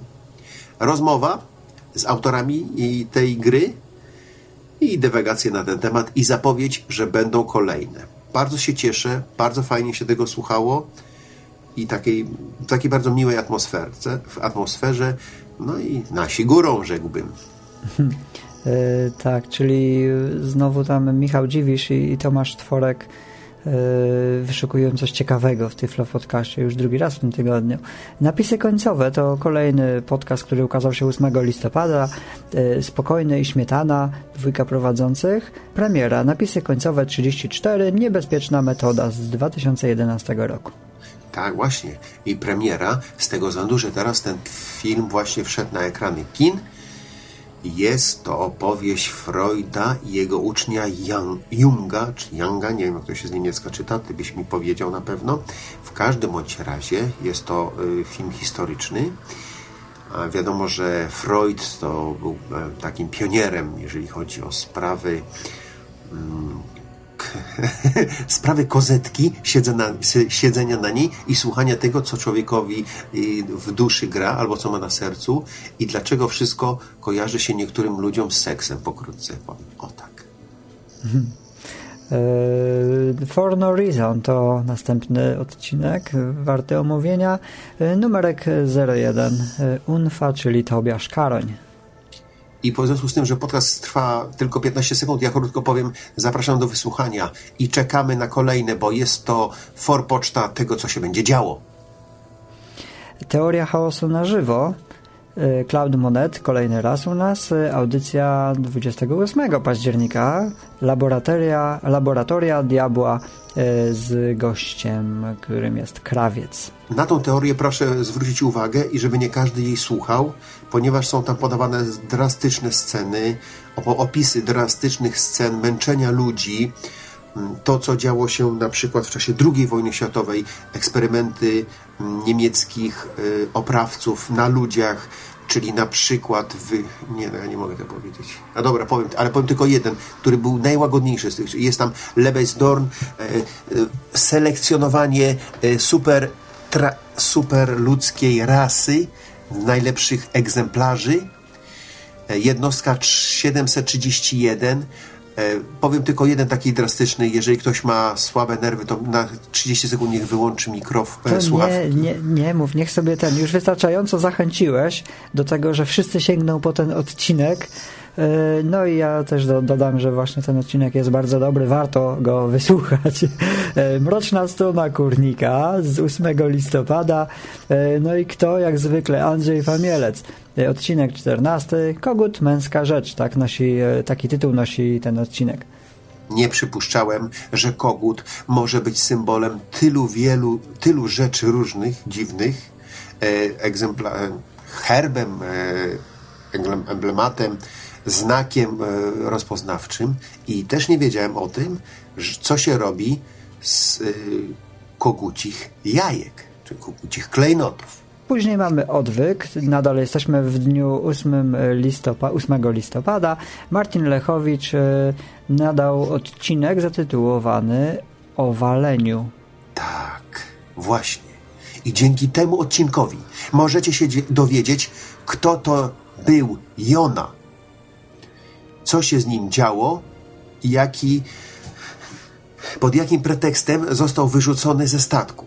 Rozmowa z autorami tej gry i dywagacje na ten temat i zapowiedź, że będą kolejne. Bardzo się cieszę, bardzo fajnie się tego słuchało i takiej, takiej bardzo miłej atmosferze, w atmosferze, no i nasi górą, rzekłbym. E, tak, czyli znowu tam Michał Dziwisz i, i Tomasz Tworek wyszukuję coś ciekawego w Tyflo Podcastie już drugi raz w tym tygodniu. Napisy końcowe to kolejny podcast, który ukazał się 8 listopada. Spokojny i Śmietana, dwójka prowadzących. Premiera, napisy końcowe 34, niebezpieczna metoda z 2011 roku. Tak, właśnie. I premiera z tego względu, że teraz ten film właśnie wszedł na ekrany kin. Jest to opowieść Freuda i jego ucznia Junga, czy Younga, nie wiem jak to się z niemiecka czyta, ty byś mi powiedział na pewno. W każdym bądź razie jest to y, film historyczny. Wiadomo, że Freud to był e, takim pionierem, jeżeli chodzi o sprawy mm, sprawy kozetki, siedzenia na niej i słuchania tego, co człowiekowi w duszy gra albo co ma na sercu i dlaczego wszystko kojarzy się niektórym ludziom z seksem, pokrótce. O tak. E, For No Reason to następny odcinek warty omówienia. E, numerek 01 e, Unfa, czyli Tobiasz Karoń. I w związku z tym, że podcast trwa tylko 15 sekund, ja krótko powiem, zapraszam do wysłuchania i czekamy na kolejne, bo jest to forpoczta tego, co się będzie działo. Teoria chaosu na żywo. Y, Cloud Monet kolejny raz u nas, y, audycja 28 października, laboratoria, laboratoria diabła y, z gościem, którym jest krawiec. Na tą teorię proszę zwrócić uwagę i żeby nie każdy jej słuchał, ponieważ są tam podawane drastyczne sceny, opisy drastycznych scen męczenia ludzi, to, co działo się na przykład w czasie II wojny światowej, eksperymenty mm, niemieckich y, oprawców na ludziach, czyli na przykład wy... Nie, no ja nie mogę tego powiedzieć. A dobra, powiem, ale powiem tylko jeden, który był najłagodniejszy z tych. Jest tam Lebensdorn, e, e, selekcjonowanie e, super, tra, super ludzkiej rasy, najlepszych egzemplarzy. Jednostka 731. E, powiem tylko jeden taki drastyczny. Jeżeli ktoś ma słabe nerwy, to na 30 sekund niech wyłączy mikrofon, e, słuchawki. Nie, nie, nie mów, niech sobie ten. Już wystarczająco zachęciłeś do tego, że wszyscy sięgną po ten odcinek no i ja też do, dodam, że właśnie ten odcinek jest bardzo dobry, warto go wysłuchać. E, Mroczna strona kurnika z 8 listopada. E, no i kto? Jak zwykle Andrzej Famielec. Odcinek 14. Kogut, męska rzecz. Tak nosi, taki tytuł nosi ten odcinek. Nie przypuszczałem, że kogut może być symbolem tylu wielu, tylu rzeczy różnych, dziwnych, herbem, emblematem znakiem e, rozpoznawczym i też nie wiedziałem o tym, co się robi z e, kogucich jajek, czy kogucich klejnotów. Później mamy odwyk, nadal jesteśmy w dniu 8 listopada, 8 listopada. Martin Lechowicz e, nadał odcinek zatytułowany O waleniu. Tak, właśnie. I dzięki temu odcinkowi możecie się dowiedzieć, kto to był Jona, co się z nim działo i jaki, pod jakim pretekstem został wyrzucony ze statku.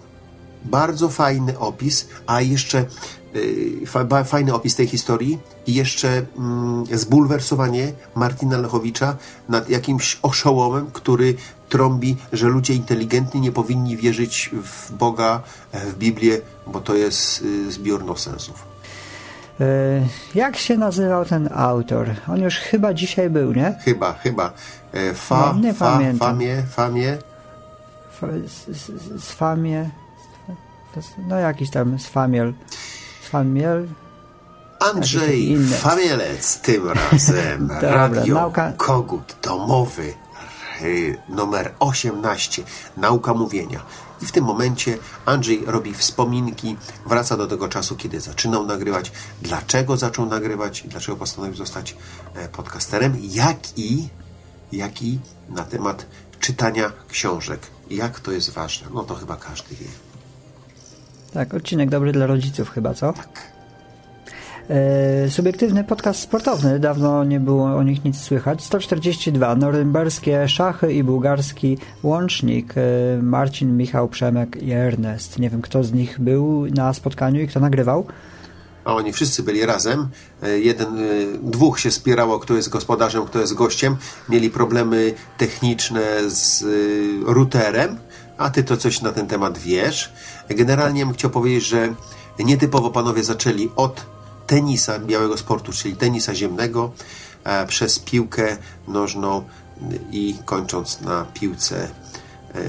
Bardzo fajny opis, a jeszcze yy, fajny opis tej historii i jeszcze yy, zbulwersowanie Martina Lechowicza nad jakimś oszołomem, który trąbi, że ludzie inteligentni nie powinni wierzyć w Boga, w Biblię, bo to jest yy, zbiór nosensów. E, jak się nazywał ten autor? On już chyba dzisiaj był, nie? Chyba, chyba. E, fa, no, nie fa, pamiętam. famie, famie. Sfamie. No jakiś tam Sfamiel. Sfamiel. Andrzej Famielec tym razem. Dobra, Radio nauka... Kogut Domowy numer 18. Nauka mówienia. I w tym momencie Andrzej robi wspominki, wraca do tego czasu, kiedy zaczynał nagrywać, dlaczego zaczął nagrywać, dlaczego postanowił zostać e, podcasterem, jak i, jak i na temat czytania książek. Jak to jest ważne? No to chyba każdy wie. Tak, odcinek dobry dla rodziców chyba, co? Tak. E, subiektywny podcast sportowny, dawno nie było o nich nic słychać. 142, norymberskie szachy i bułgarski łącznik. E, Marcin, Michał, Przemek i Ernest. Nie wiem, kto z nich był na spotkaniu i kto nagrywał. a oni wszyscy byli razem. E, Jeden, dwóch się spierało, kto jest gospodarzem, kto jest gościem. Mieli problemy techniczne z routerem, a ty to coś na ten temat wiesz. Generalnie bym chciał powiedzieć, że nietypowo panowie zaczęli od tenisa, białego sportu, czyli tenisa ziemnego, e, przez piłkę nożną i kończąc na piłce e,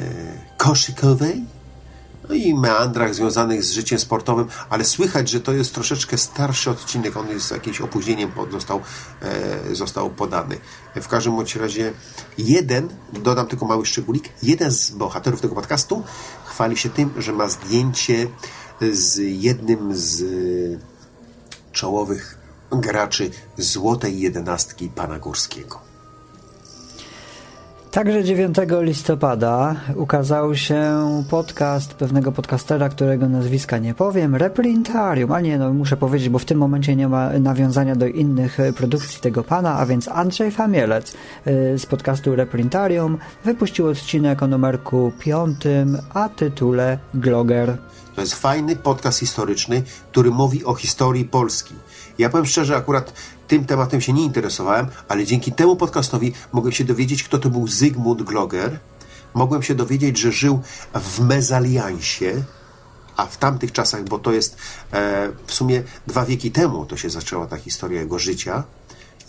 koszykowej no i meandrach związanych z życiem sportowym, ale słychać, że to jest troszeczkę starszy odcinek, on jest z jakimś opóźnieniem został, e, został podany. W każdym bądź razie jeden, dodam tylko mały szczególik, jeden z bohaterów tego podcastu chwali się tym, że ma zdjęcie z jednym z czołowych graczy złotej jedenastki pana Górskiego. Także 9 listopada ukazał się podcast pewnego podcastera, którego nazwiska nie powiem, Reprintarium, a nie, no muszę powiedzieć, bo w tym momencie nie ma nawiązania do innych produkcji tego pana, a więc Andrzej Famielec e, z podcastu Reprintarium wypuścił odcinek o numerku 5, a tytule Gloger. To jest fajny podcast historyczny, który mówi o historii Polski. Ja powiem szczerze, akurat tym tematem się nie interesowałem, ale dzięki temu podcastowi mogłem się dowiedzieć, kto to był Zygmunt Gloger. Mogłem się dowiedzieć, że żył w mezaliansie, a w tamtych czasach, bo to jest e, w sumie dwa wieki temu, to się zaczęła ta historia jego życia,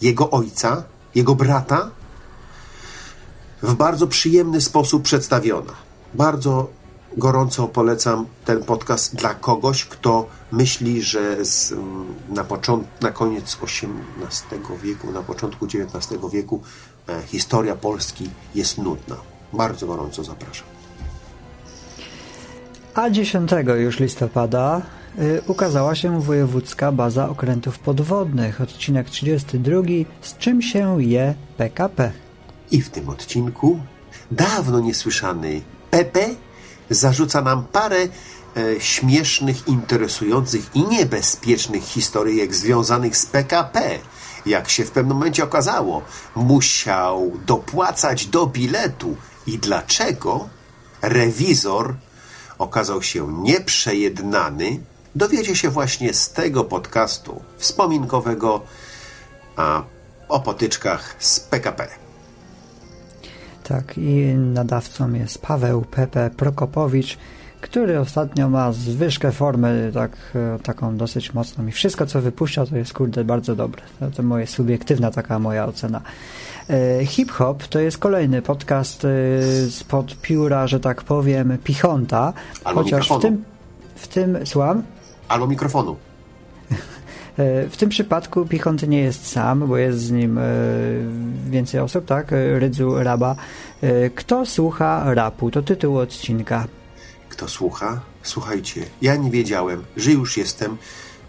jego ojca, jego brata, w bardzo przyjemny sposób przedstawiona. Bardzo gorąco polecam ten podcast dla kogoś, kto myśli, że z, mm, na, począt, na koniec XVIII wieku, na początku XIX wieku e, historia Polski jest nudna. Bardzo gorąco zapraszam. A 10 już listopada y, ukazała się wojewódzka baza okrętów podwodnych, odcinek 32, z czym się je PKP. I w tym odcinku dawno niesłyszany Pepe zarzuca nam parę e, śmiesznych, interesujących i niebezpiecznych historyjek związanych z PKP. Jak się w pewnym momencie okazało, musiał dopłacać do biletu. I dlaczego? Rewizor okazał się nieprzejednany. Dowiecie się właśnie z tego podcastu wspominkowego a, o potyczkach z PKP. Tak, i nadawcą jest Paweł Pepe Prokopowicz, który ostatnio ma zwyżkę formy tak, e, taką dosyć mocną i wszystko co wypuszcza to jest kurde bardzo dobre. To, to moja subiektywna taka moja ocena. E, Hip Hop to jest kolejny podcast e, spod pióra, że tak powiem, Pichonta, Albo chociaż w mikrofonu. tym, w tym, słucham? Albo mikrofonu. E, W tym przypadku Pichont nie jest sam, bo jest z nim e, więcej osób, tak? E, Rydzu Raba. Kto słucha rapu? To tytuł odcinka. Kto słucha? Słuchajcie, ja nie wiedziałem, że już jestem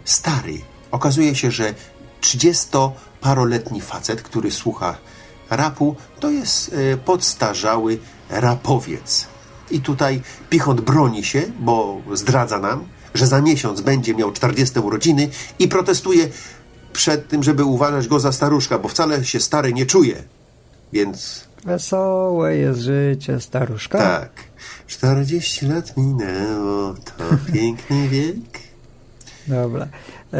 stary. Okazuje się, że 30-paroletni facet, który słucha rapu, to jest podstarzały rapowiec. I tutaj Pichont broni się, bo zdradza nam, że za miesiąc będzie miał 40 urodziny i protestuje przed tym, żeby uważać go za staruszka, bo wcale się stary nie czuje. Więc Wesołe jest życie staruszka. tak, 40 lat minęło, to piękny wiek. Dobra. E,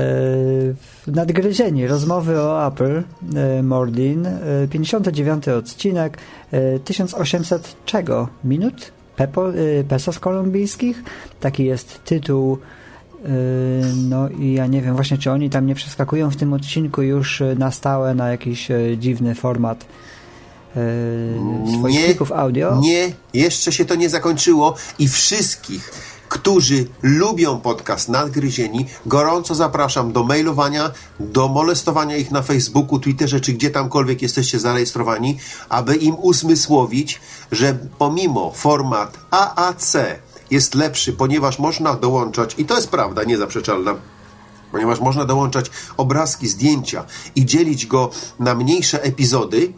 Nadgryzieni. Rozmowy o Apple. e, Mordin. e, 59 odcinek. e, 1800 czego? Minut? Pepo, e, pesos kolumbijskich? Taki jest tytuł. e, No i ja nie wiem właśnie, czy oni tam nie przeskakują w tym odcinku już e, na stałe na jakiś dziwny format swoich plików audio. Nie, jeszcze się to nie zakończyło i wszystkich, którzy lubią podcast Nadgryzieni, gorąco zapraszam do mailowania, do molestowania ich na Facebooku, Twitterze czy gdzie tamkolwiek jesteście zarejestrowani, aby im usmysłowić, że pomimo format AAC jest lepszy, ponieważ można dołączać, i to jest prawda niezaprzeczalna, ponieważ można dołączać obrazki, zdjęcia i dzielić go na mniejsze epizody,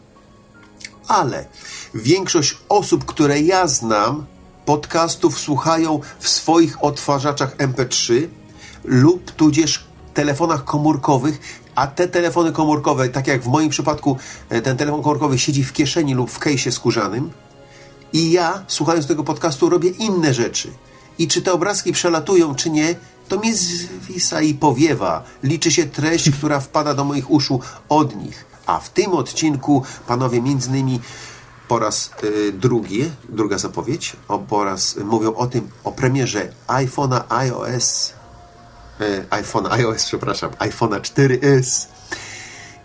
ale większość osób, które ja znam, podcastów słuchają w swoich odtwarzaczach MP3 lub tudzież telefonach komórkowych, a te telefony komórkowe, tak jak w moim przypadku, e, ten telefon komórkowy siedzi w kieszeni lub w kejsie skórzanym i ja, słuchając tego podcastu, robię inne rzeczy. I czy te obrazki przelatują, czy nie, to mnie zwisa i powiewa. Liczy się treść, która wpada do moich uszu od nich. A w tym odcinku, panowie, między innymi po raz y, drugi, druga zapowiedź, o, po raz mówią o tym, o premierze iPhone'a iOS, y, iPhone'a iOS, przepraszam, iPhone'a 4S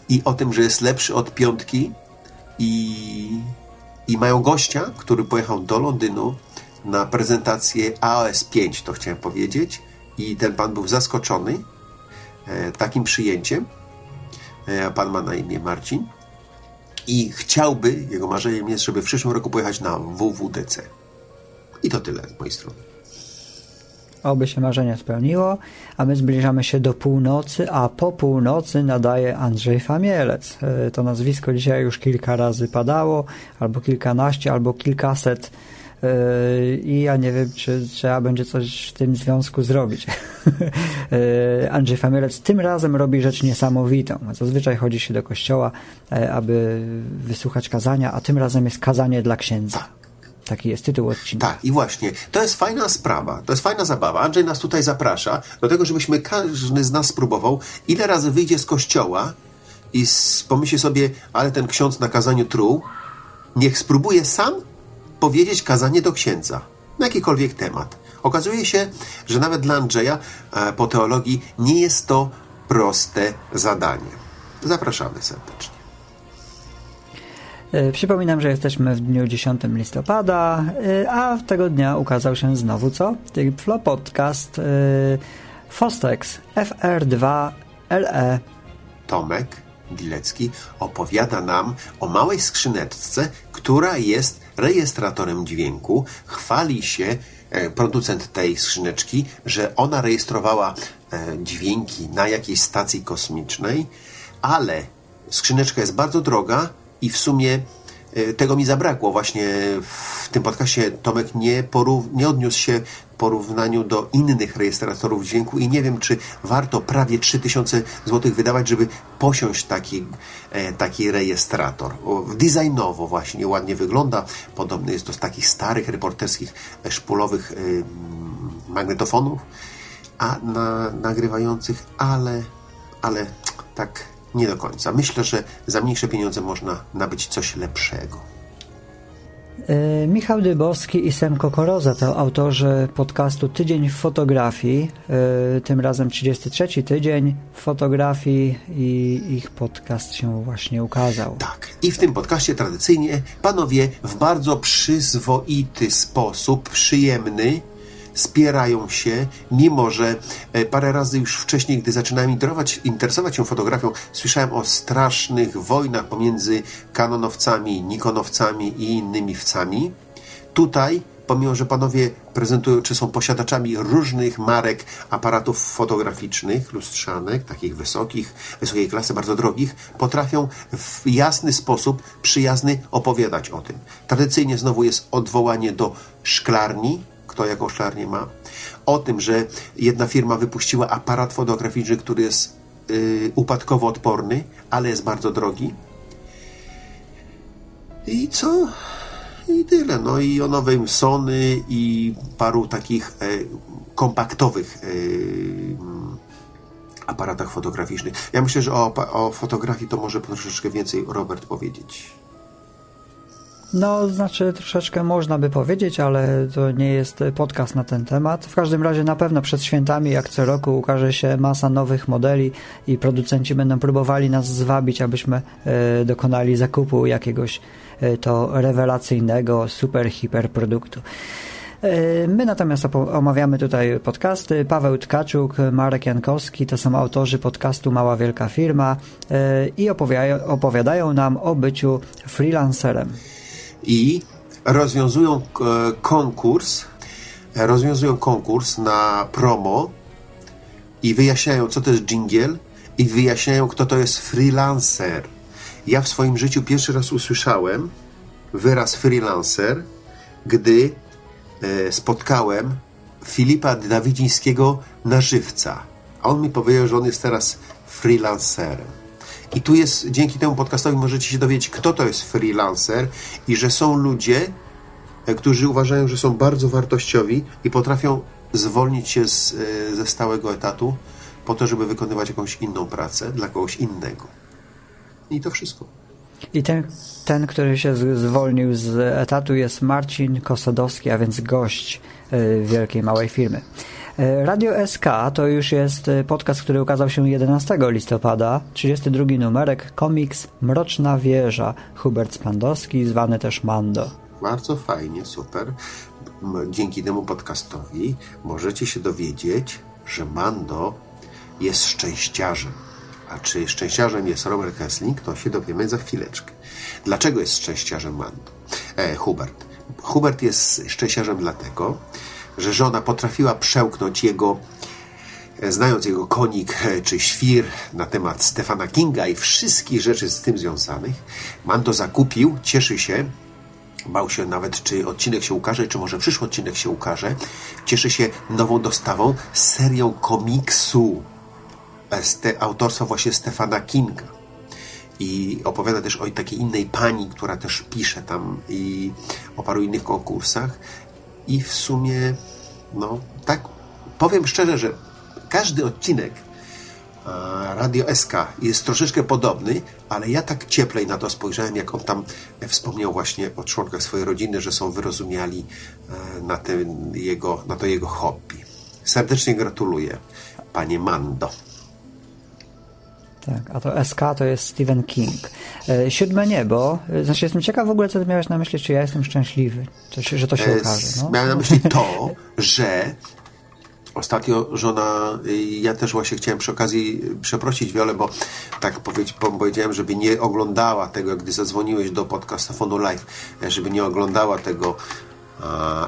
i o tym, że jest lepszy od piątki i, i mają gościa, który pojechał do Londynu na prezentację iOS 5, to chciałem powiedzieć i ten pan był zaskoczony e, takim przyjęciem. E, pan ma na imię Marcin i chciałby, jego marzeniem jest, żeby w przyszłym roku pojechać na WWDC. I to tyle z mojej strony. Oby się marzenie spełniło, a my zbliżamy się do północy, a po północy nadaje Andrzej Famielec. E, To nazwisko dzisiaj już kilka razy padało, albo kilkanaście, albo kilkaset i ja nie wiem, czy trzeba będzie coś w tym związku zrobić. E, Andrzej Famielec tym razem robi rzecz niesamowitą. Zazwyczaj chodzi się do kościoła, e, aby wysłuchać kazania, a tym razem jest kazanie dla księdza. Taki jest tytuł odcinka. Tak, i właśnie, to jest fajna sprawa, to jest fajna zabawa. Andrzej nas tutaj zaprasza do tego, żebyśmy każdy z nas spróbował, ile razy wyjdzie z kościoła i pomyśli sobie, ale ten ksiądz na kazaniu truł, niech spróbuje sam powiedzieć kazanie do księdza na jakikolwiek temat. Okazuje się, że nawet dla Andrzeja e, po teologii nie jest to proste zadanie. Zapraszamy serdecznie. E, Przypominam, że jesteśmy w dniu 10 listopada, e, a tego dnia ukazał się znowu co? Tyflo Podcast Fostex FR2LE. Tomek Gilecki opowiada nam o małej skrzyneczce, która jest rejestratorem dźwięku. Chwali się e, producent tej skrzyneczki, że ona rejestrowała e, dźwięki na jakiejś stacji kosmicznej, ale skrzyneczka jest bardzo droga i w sumie tego mi zabrakło. Właśnie w tym podcaście Tomek nie, porów- nie odniósł się w porównaniu do innych rejestratorów dźwięku i nie wiem, czy warto prawie 3000 zł wydawać, żeby posiąść taki, e, taki rejestrator. Designowo właśnie ładnie wygląda. Podobny jest do takich starych reporterskich e, szpulowych e, magnetofonów, a na, nagrywających, ale, ale tak nie do końca. Myślę, że za mniejsze pieniądze można nabyć coś lepszego. E, Michał Dybowski i Semko Koroza to autorzy podcastu Tydzień w fotografii. E, Tym razem 33 tydzień w fotografii i ich podcast się właśnie ukazał. Tak. I w tym podcaście tradycyjnie panowie w bardzo przyzwoity sposób, przyjemny, spierają się, mimo że e, parę razy już wcześniej, gdy zaczynałem interesować, interesować się fotografią, słyszałem o strasznych wojnach pomiędzy kanonowcami, nikonowcami i innymi wcami. Tutaj, pomimo że panowie prezentują, czy są posiadaczami różnych marek aparatów fotograficznych, lustrzanek, takich wysokich, wysokiej klasy, bardzo drogich, potrafią w jasny sposób, przyjazny opowiadać o tym. Tradycyjnie znowu jest odwołanie do szklarni, kto jaką szklarnię ma, o tym, że jedna firma wypuściła aparat fotograficzny, który jest yy, upadkowo odporny, ale jest bardzo drogi. I co? I tyle. No i o nowym Sony i paru takich e, kompaktowych e, mm, aparatach fotograficznych. Ja myślę, że o, o fotografii to może troszeczkę więcej Robert powiedzieć. No, znaczy troszeczkę można by powiedzieć, ale to nie jest podcast na ten temat. W każdym razie na pewno przed świętami, jak co roku, ukaże się masa nowych modeli i producenci będą próbowali nas zwabić, abyśmy e, dokonali zakupu jakiegoś e, to rewelacyjnego, super, hiper produktu. E, My natomiast omawiamy tutaj podcasty. Paweł Tkaczuk, Marek Jankowski to są autorzy podcastu Mała Wielka Firma i opowiadają nam o byciu freelancerem. I rozwiązują e, konkurs, e, rozwiązują konkurs na promo i wyjaśniają, co to jest jingle i wyjaśniają, kto to jest freelancer. Ja w swoim życiu pierwszy raz usłyszałem wyraz freelancer, gdy e, spotkałem Filipa Dawidzińskiego na żywca. A on mi powiedział, że on jest teraz freelancerem. I tu jest, dzięki temu podcastowi możecie się dowiedzieć, kto to jest freelancer i że są ludzie, e, którzy uważają, że są bardzo wartościowi i potrafią zwolnić się z, e, ze stałego etatu po to, żeby wykonywać jakąś inną pracę dla kogoś innego. I to wszystko. I ten, ten który się zwolnił z etatu jest Marcin Kosadowski, a więc gość y, wielkiej małej firmy. Y, Radio SK to już jest y, podcast, który ukazał się 11 listopada, 32 numerek, komiks Mroczna Wieża, Hubert Spandowski, zwany też Mando. Bardzo fajnie, super. Dzięki temu podcastowi możecie się dowiedzieć, że Mando jest szczęściarzem. A czy szczęściarzem jest Robert Kessling, to się dowiemy za chwileczkę. Dlaczego jest szczęściarzem Mando? E, Hubert. Hubert jest szczęściarzem dlatego, że żona potrafiła przełknąć jego e, znając jego konik e, czy świr na temat Stefana Kinga i wszystkich rzeczy z tym związanych, Mando zakupił, cieszy się, bał się nawet, czy odcinek się ukaże, czy może przyszły odcinek się ukaże. Cieszy się nową dostawą, serią komiksu e, autorstwa właśnie Stefana Kinga. I opowiada też o takiej innej pani, która też pisze tam i o paru innych konkursach. I w sumie, no tak, powiem szczerze, że każdy odcinek e, Radio SK jest troszeczkę podobny, ale ja tak cieplej na to spojrzałem, jak on tam wspomniał właśnie o członkach swojej rodziny, że są wyrozumiali e, na, ten jego, na to jego hobby. Serdecznie gratuluję, panie Mando. Tak, a to SK to jest Stephen King. E, Siódme niebo, e, znaczy jestem ciekaw w ogóle, co ty miałeś na myśli, czy ja jestem szczęśliwy, czy, że to się E, okaże. No? Miałem na myśli to, że ostatnio żona, ja też właśnie chciałem przy okazji przeprosić Wiolę, bo tak powiedz, po- powiedziałem, żeby nie oglądała tego, gdy zadzwoniłeś do podcastofonu live, żeby nie oglądała tego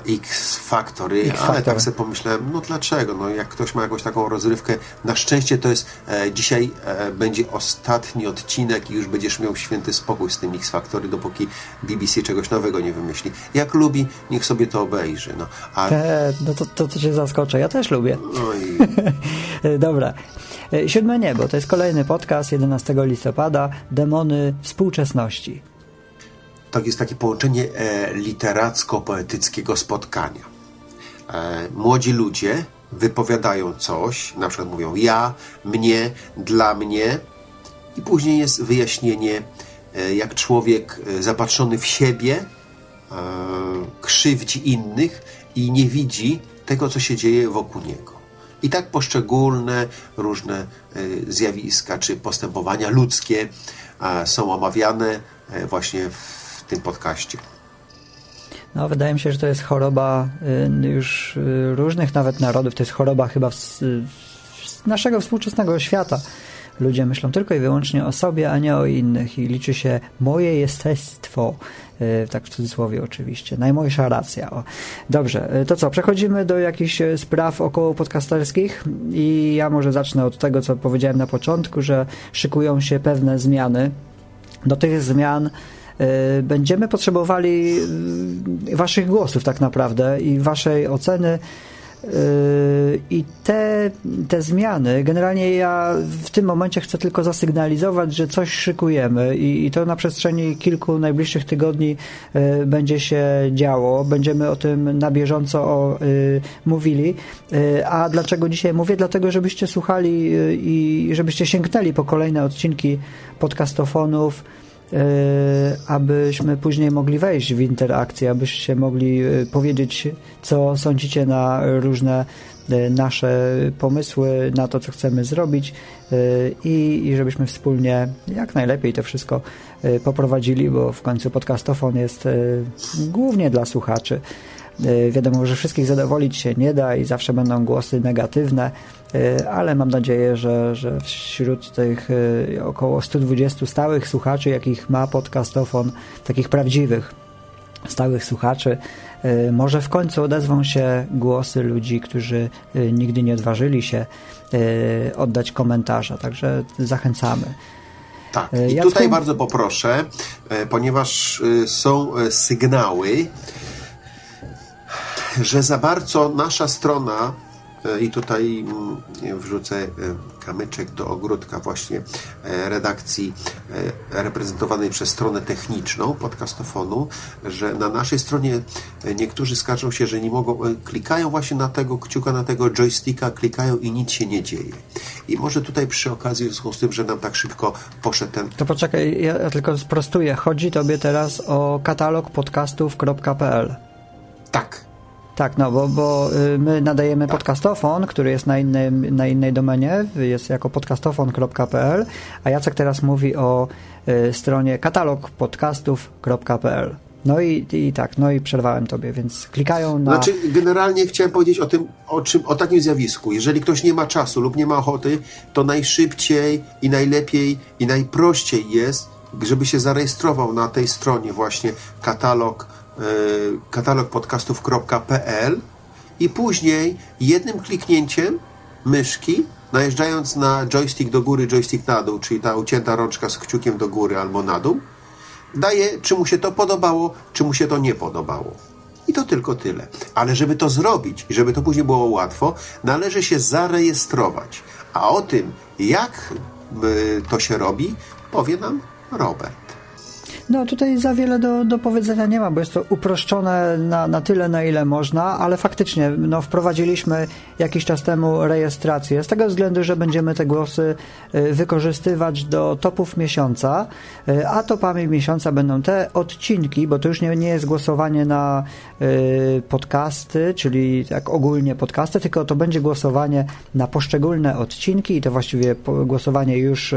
X Factory, X ale tak sobie pomyślałem, no dlaczego? No jak ktoś ma jakąś taką rozrywkę, na szczęście to jest e, dzisiaj e, będzie ostatni odcinek i już będziesz miał święty spokój z tym X Factory, dopóki BBC czegoś nowego nie wymyśli. Jak lubi, niech sobie to obejrzy. No, a E, no to, to, to cię zaskoczę, ja też lubię. no i Dobra. E, Siódme niebo to jest kolejny podcast 11 listopada Demony współczesności. To jest takie połączenie e, literacko-poetyckiego spotkania. E, młodzi ludzie wypowiadają coś, na przykład mówią ja, mnie, dla mnie i później jest wyjaśnienie, e, jak człowiek zapatrzony w siebie krzywdzi innych i nie widzi tego, co się dzieje wokół niego. I tak poszczególne różne zjawiska czy postępowania ludzkie są omawiane właśnie w tym podcaście. No, wydaje mi się, że to jest choroba y, już y, różnych nawet narodów. To jest choroba chyba z, z naszego współczesnego świata. Ludzie myślą tylko i wyłącznie o sobie, a nie o innych i liczy się moje jestestwo. y, Tak w cudzysłowie oczywiście. Najmojsza racja. O. Dobrze, y, to co? Przechodzimy do jakichś y, spraw około podcasterskich i ja może zacznę od tego, co powiedziałem na początku, że szykują się pewne zmiany. Do tych zmian y, będziemy potrzebowali y, Waszych głosów tak naprawdę i Waszej oceny. y, I te, te zmiany, generalnie ja w tym momencie chcę tylko zasygnalizować, że coś szykujemy i, i to na przestrzeni kilku najbliższych tygodni będzie się działo. Będziemy o tym na bieżąco o, y, mówili. A dlaczego dzisiaj mówię? Dlatego, żebyście słuchali i żebyście sięgnęli po kolejne odcinki podcastofonów e, abyśmy później mogli wejść w interakcję, abyście mogli e, powiedzieć, co sądzicie na różne e, nasze pomysły, na to, co chcemy zrobić e, i, i żebyśmy wspólnie jak najlepiej to wszystko e, poprowadzili, bo w końcu podcastofon jest e, głównie dla słuchaczy. E, Wiadomo, że wszystkich zadowolić się nie da i zawsze będą głosy negatywne, e, ale mam nadzieję, że, że wśród tych e, około 120 stałych słuchaczy, jakich ma podcastofon, takich prawdziwych stałych słuchaczy, może w końcu odezwą się głosy ludzi, którzy nigdy nie odważyli się oddać komentarza. Także zachęcamy. Tak, i Jacku? tutaj bardzo poproszę, ponieważ są sygnały, że za bardzo nasza strona E, I tutaj mm, wrzucę e, kamyczek do ogródka właśnie e, redakcji reprezentowanej przez stronę techniczną podcastofonu, że na naszej stronie niektórzy skarżą się, że nie mogą, klikają właśnie na tego kciuka, na tego joysticka, klikają i nic się nie dzieje. I może tutaj przy okazji, w związku z tym, że nam tak szybko poszedł ten... To poczekaj, ja tylko sprostuję. Chodzi tobie teraz o katalog podcastów.pl Tak, tak, no bo, bo y, my nadajemy tak. podcastofon, który jest na, innym, na innej domenie, jest jako podcastofon.pl, a Jacek teraz mówi o y, stronie katalogpodcastów.pl. No i, i tak, no i przerwałem tobie, więc klikają na... Znaczy, generalnie chciałem powiedzieć o tym, o, czym, o takim zjawisku. Jeżeli ktoś nie ma czasu lub nie ma ochoty, to najszybciej i najlepiej i najprościej jest, żeby się zarejestrował na tej stronie właśnie katalog katalogpodcastów.pl i później jednym kliknięciem myszki, najeżdżając na joystick do góry, joystick na dół, czyli ta ucięta rączka z kciukiem do góry albo na dół, daje, czy mu się to podobało, czy mu się to nie podobało. I to tylko tyle. Ale żeby to zrobić i żeby to później było łatwo, należy się zarejestrować. A o tym, jak e, to się robi, powie nam Robert. No tutaj za wiele do, do powiedzenia nie ma, bo jest to uproszczone na, na tyle, na ile można, ale faktycznie no, wprowadziliśmy jakiś czas temu rejestrację. Z tego względu, że będziemy te głosy y, wykorzystywać do topów miesiąca, y, a topami miesiąca będą te odcinki, bo to już nie, nie jest głosowanie na y, podcasty, czyli tak ogólnie podcasty, tylko to będzie głosowanie na poszczególne odcinki i to właściwie głosowanie już,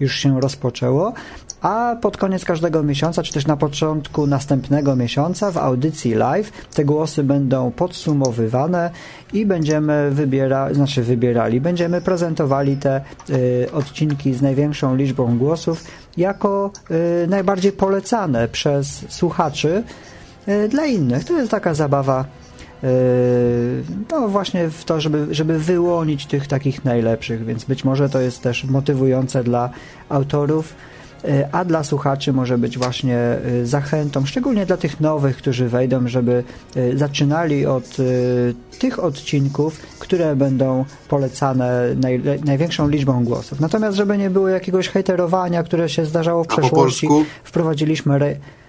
już się rozpoczęło, a pod koniec każdego miesiąca, czy też na początku następnego miesiąca w audycji live te głosy będą podsumowywane i będziemy wybierali, znaczy wybierali, będziemy prezentowali te y, odcinki z największą liczbą głosów jako y, najbardziej polecane przez słuchaczy y, dla innych. To jest taka zabawa y, no właśnie w to, żeby, żeby wyłonić tych takich najlepszych, więc być może to jest też motywujące dla autorów, a dla słuchaczy może być właśnie e, zachętą, szczególnie dla tych nowych, którzy wejdą, żeby e, zaczynali od tych odcinków, które będą polecane naj, największą liczbą głosów. Natomiast, żeby nie było jakiegoś hejterowania, które się zdarzało w przeszłości, wprowadziliśmy re, E,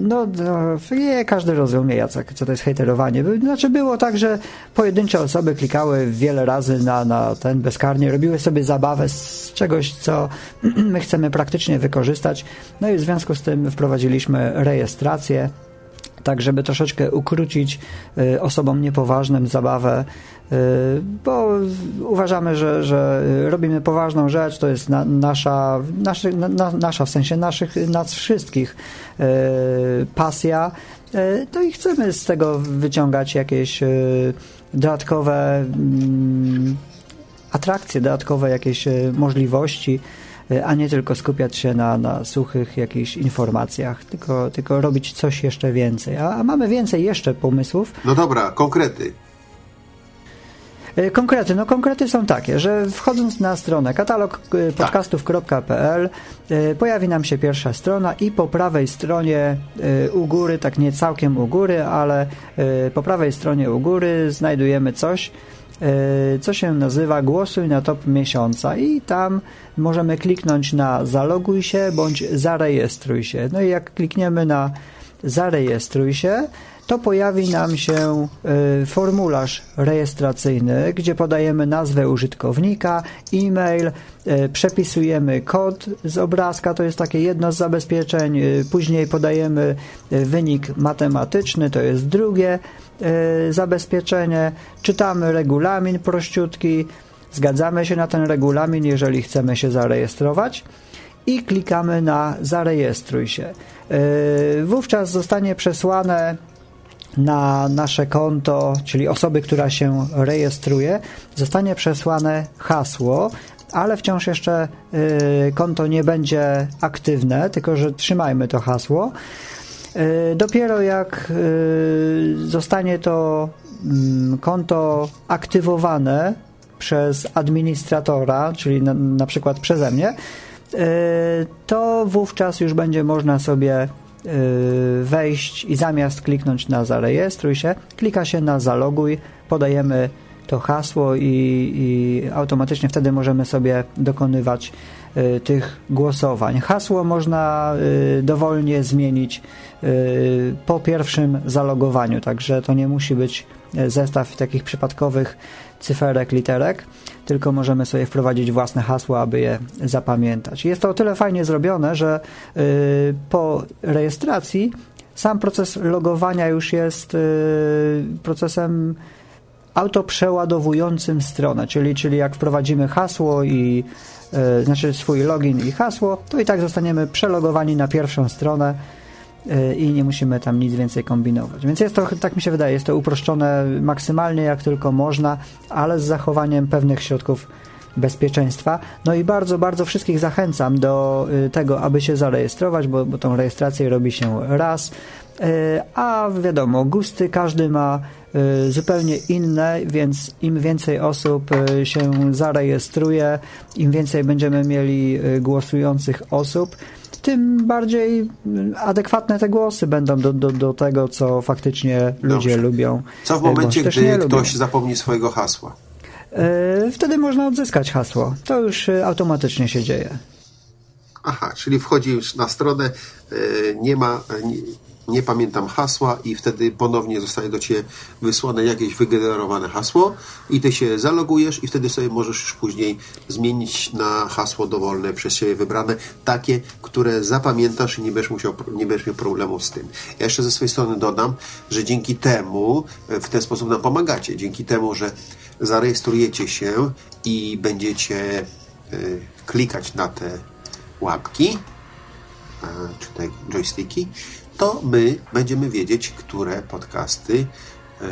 no, no, nie każdy rozumie, co to jest hejterowanie. Znaczy było tak, że pojedyncze osoby klikały wiele razy na, na ten bezkarnie, robiły sobie zabawę z czegoś, co my chcemy praktycznie wykorzystać. No i w związku z tym wprowadziliśmy rejestrację, tak żeby troszeczkę ukrócić e, osobom niepoważnym zabawę Y, bo uważamy, że, że robimy poważną rzecz, to jest na, nasza, naszy, na, nasza, w sensie naszych, nas wszystkich y, pasja, y, no i chcemy z tego wyciągać jakieś dodatkowe mm, atrakcje, dodatkowe jakieś możliwości, a nie tylko skupiać się na, na suchych jakichś informacjach, tylko, tylko robić coś jeszcze więcej. A, a mamy więcej jeszcze pomysłów. No dobra, konkrety. E, konkrety, no konkrety są takie, że wchodząc na stronę katalog e, podcastów.pl e, pojawi nam się pierwsza strona i po prawej stronie u góry, tak nie całkiem u góry, ale po prawej stronie u góry znajdujemy coś, co się nazywa Głosuj na top miesiąca i tam możemy kliknąć na zaloguj się bądź zarejestruj się. No i jak klikniemy na zarejestruj się, to pojawi nam się y, formularz rejestracyjny, gdzie podajemy nazwę użytkownika, e-mail, y, przepisujemy kod z obrazka, to jest takie jedno z zabezpieczeń, y, później podajemy wynik matematyczny, to jest drugie zabezpieczenie, czytamy regulamin prościutki, zgadzamy się na ten regulamin, jeżeli chcemy się zarejestrować i klikamy na zarejestruj się. Wówczas zostanie przesłane na nasze konto, czyli osoby, która się rejestruje, zostanie przesłane hasło, ale wciąż jeszcze y, konto nie będzie aktywne, tylko że trzymajmy to hasło. Y, dopiero jak y, zostanie to mm, konto aktywowane przez administratora, czyli na, przykład przeze mnie, to wówczas już będzie można sobie wejść i zamiast kliknąć na zarejestruj się, klika się na zaloguj, podajemy to hasło i, i automatycznie wtedy możemy sobie dokonywać y, tych głosowań. Hasło można y, dowolnie zmienić y, po pierwszym zalogowaniu, także to nie musi być zestaw takich przypadkowych cyferek, literek, tylko możemy sobie wprowadzić własne hasło, aby je zapamiętać. Jest to o tyle fajnie zrobione, że po rejestracji sam proces logowania już jest procesem autoprzeładowującym stronę, czyli, czyli jak wprowadzimy hasło i e, znaczy swój login i hasło, to i tak zostaniemy przelogowani na pierwszą stronę i nie musimy tam nic więcej kombinować. Więc jest to, tak mi się wydaje, jest to uproszczone maksymalnie jak tylko można, ale z zachowaniem pewnych środków bezpieczeństwa. No i bardzo, bardzo wszystkich zachęcam do e, tego, aby się zarejestrować, bo, bo tą rejestrację robi się raz, a wiadomo, gusty każdy ma Y, zupełnie inne, więc im więcej osób y, się zarejestruje, im więcej będziemy mieli y, głosujących osób, tym bardziej adekwatne te głosy będą do, do, do tego, co faktycznie ludzie Dobrze. lubią. Co w momencie, gdy ktoś lubią. zapomni swojego hasła? Wtedy można odzyskać hasło. To już automatycznie się dzieje. Aha, czyli wchodzisz na stronę, nie ma, nie pamiętam hasła i wtedy ponownie zostaje do Ciebie wysłane jakieś wygenerowane hasło i Ty się zalogujesz i wtedy sobie możesz już później zmienić na hasło dowolne przez siebie wybrane, takie, które zapamiętasz i nie będziesz, musiał, nie będziesz miał problemu z tym. Ja jeszcze ze swojej strony dodam, że dzięki temu e, w ten sposób nam pomagacie. Dzięki temu, że zarejestrujecie się i będziecie y, klikać na te łapki, y, czy te joysticki, to my będziemy wiedzieć, które podcasty e,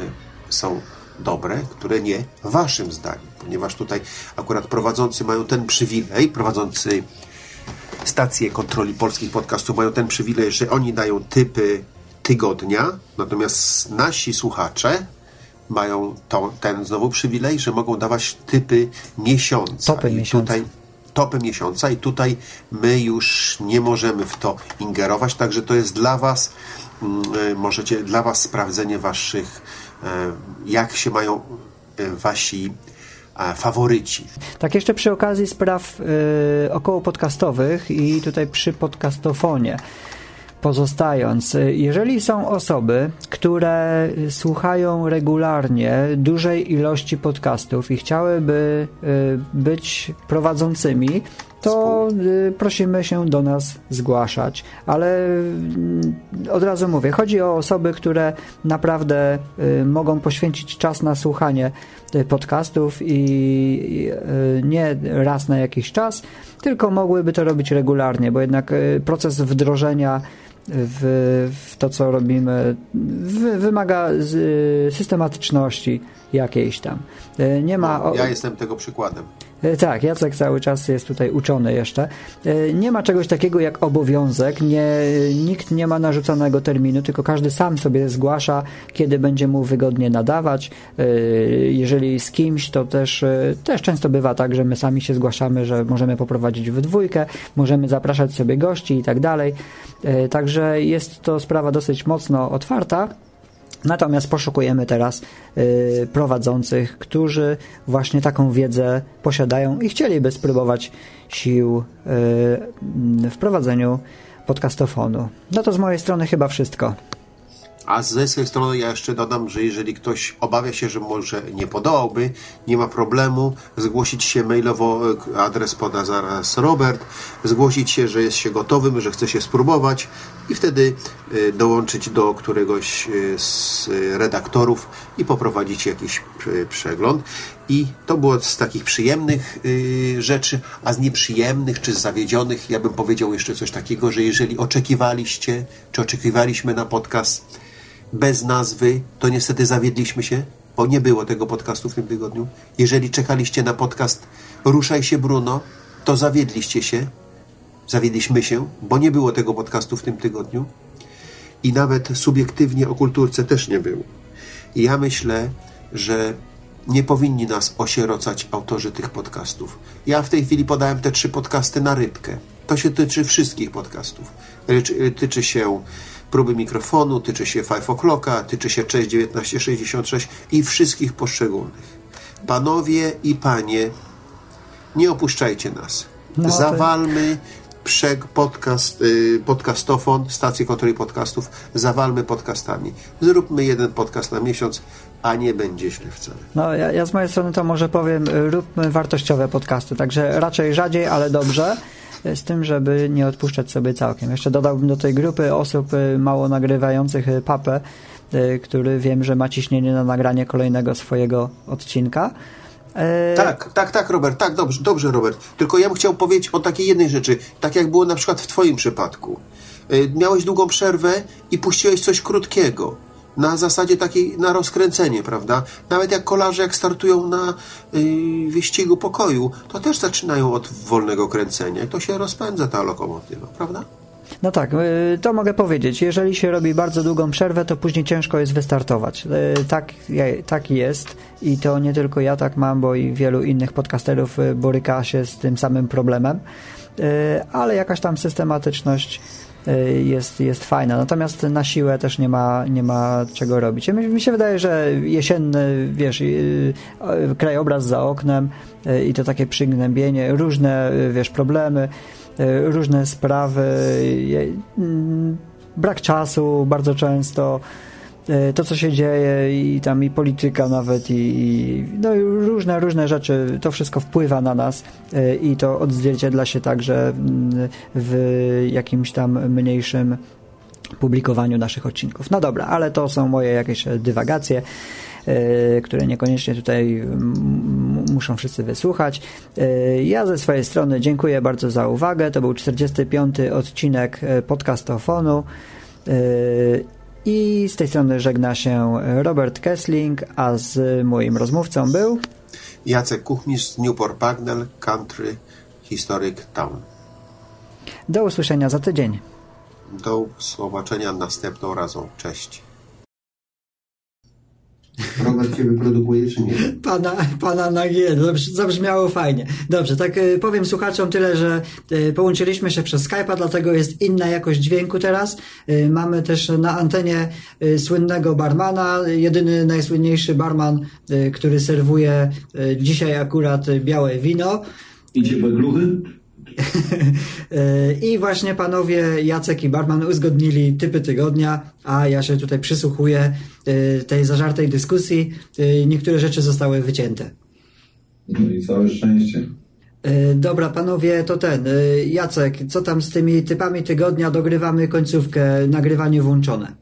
są dobre, które nie, waszym zdaniem. Ponieważ tutaj akurat prowadzący mają ten przywilej, prowadzący stacje kontroli polskich podcastów mają ten przywilej, że oni dają typy tygodnia, natomiast nasi słuchacze mają to, ten znowu przywilej, że mogą dawać typy miesiąca. Topy I miesiąca. tutaj topy miesiąca i tutaj my już nie możemy w to ingerować, także to jest dla Was, mm, e, możecie dla Was sprawdzenie Waszych, e, jak się mają e, Wasi faworyci. Tak, jeszcze przy okazji spraw y, około podcastowych i tutaj przy podcastofonie pozostając, jeżeli są osoby, które słuchają regularnie dużej ilości podcastów i chciałyby y, być prowadzącymi, to y, prosimy się do nas zgłaszać. Ale mm, od razu mówię, chodzi o osoby, które naprawdę y, mogą poświęcić czas na słuchanie podcastów i nie raz na jakiś czas, tylko mogłyby to robić regularnie, bo jednak proces wdrożenia w, w to, co robimy, w, wymaga z, systematyczności jakiejś tam. E, nie ma. No, ja jestem tego przykładem. E, tak, Jacek cały czas jest tutaj uczony jeszcze. E, nie ma czegoś takiego jak obowiązek, nie, nikt nie ma narzuconego terminu, tylko każdy sam sobie zgłasza, kiedy będzie mu wygodnie nadawać. Jeżeli z kimś, to też, też często bywa tak, że my sami się zgłaszamy, że możemy poprowadzić w dwójkę, możemy zapraszać sobie gości i tak dalej. Także jest to sprawa dosyć mocno otwarta. Natomiast poszukujemy teraz y, prowadzących, którzy właśnie taką wiedzę posiadają i chcieliby spróbować sił y, w prowadzeniu podcastofonu. No to z mojej strony chyba wszystko. A z swojej strony ja jeszcze dodam, że jeżeli ktoś obawia się, że może nie podołałby, nie ma problemu, zgłosić się mailowo, e, adres poda zaraz Robert, zgłosić się, że jest się gotowym, że chce się spróbować i wtedy e, dołączyć do któregoś e, z redaktorów i poprowadzić jakiś przegląd. I to było z takich przyjemnych rzeczy, a z nieprzyjemnych czy z zawiedzionych, ja bym powiedział jeszcze coś takiego, że jeżeli oczekiwaliście, czy oczekiwaliśmy na podcast bez nazwy, to niestety zawiedliśmy się, bo nie było tego podcastu w tym tygodniu. Jeżeli czekaliście na podcast Ruszaj się Bruno, to zawiedliście się, zawiedliśmy się, bo nie było tego podcastu w tym tygodniu. I nawet subiektywnie o kulturce też nie było. I ja myślę, że nie powinni nas osierocać autorzy tych podcastów. Ja w tej chwili podałem te trzy podcasty na rybkę. To się tyczy wszystkich podcastów. Tyczy się próby mikrofonu, tyczy się 5 o'clocka, tyczy się 6 1966 i wszystkich poszczególnych. panowie i panie, nie opuszczajcie nas. No, Zawalmy przeg podcast, y, podcastofon, stację kontroli podcastów, zawalmy podcastami. Zróbmy jeden podcast na miesiąc, a nie będzie źle wcale. No, ja, ja z mojej strony to może powiem, y, róbmy wartościowe podcasty, także raczej rzadziej, ale dobrze, z tym, żeby nie odpuszczać sobie całkiem. Jeszcze dodałbym do tej grupy osób y, mało nagrywających y, papę, y, który wiem, że ma ciśnienie na nagranie kolejnego swojego odcinka. Tak, tak, tak, Robert, tak, dobrze, dobrze, Robert. Tylko ja bym chciał powiedzieć o takiej jednej rzeczy, tak jak było na przykład w Twoim przypadku. Miałeś długą przerwę i puściłeś coś krótkiego. Na zasadzie takiej, na rozkręcenie, prawda? Nawet jak kolarze, jak startują na y, wyścigu pokoju, to też zaczynają od wolnego kręcenia i to się rozpędza ta lokomotywa, prawda? No tak, y, to mogę powiedzieć. Jeżeli się robi bardzo długą przerwę, to później ciężko jest wystartować. Y, Tak, tak jest i to nie tylko ja tak mam, bo i wielu innych podcasterów y, boryka się z tym samym problemem, ale jakaś tam systematyczność jest, jest fajna. Natomiast na siłę też nie ma, nie ma czego robić. Mi, mi się wydaje, że jesienny, wiesz, y, y, krajobraz za oknem y, i to takie przygnębienie, różne, y, wiesz, problemy, y, różne sprawy, brak czasu bardzo często, y, to co się dzieje i tam i polityka nawet i, i no i różne, różne rzeczy, to wszystko wpływa na nas y, i to odzwierciedla się także mm, w jakimś tam mniejszym publikowaniu naszych odcinków. No dobra, ale to są moje jakieś dywagacje, e, które niekoniecznie tutaj muszą wszyscy wysłuchać. E, Ja ze swojej strony dziękuję bardzo za uwagę. To był 45. odcinek e, podcastofonu. E, I z tej strony żegna się Robert Kessling, a z moim rozmówcą był Jacek Kuchmistrz z Newport Pagnell, Country Historic Town. do usłyszenia za tydzień. Do zobaczenia następną razą. Cześć. Robert się wyprodukuje, czy nie? Pana, pana na G, Zabrzmi- zabrzmiało fajnie. Dobrze, tak y, powiem słuchaczom tyle, że y, połączyliśmy się przez Skype'a, dlatego jest inna jakość dźwięku teraz. Y, Mamy też na antenie słynnego barmana, jedyny najsłynniejszy barman, który serwuje dzisiaj akurat białe wino. Idzie bagluchy? Y, I właśnie panowie Jacek i Barman uzgodnili typy tygodnia, a ja się tutaj przysłuchuję y, tej zażartej dyskusji. Y, Niektóre rzeczy zostały wycięte. No i całe szczęście. E, Dobra, panowie, to ten. e, Jacek, co tam z tymi typami tygodnia? Dogrywamy końcówkę, nagrywanie włączone.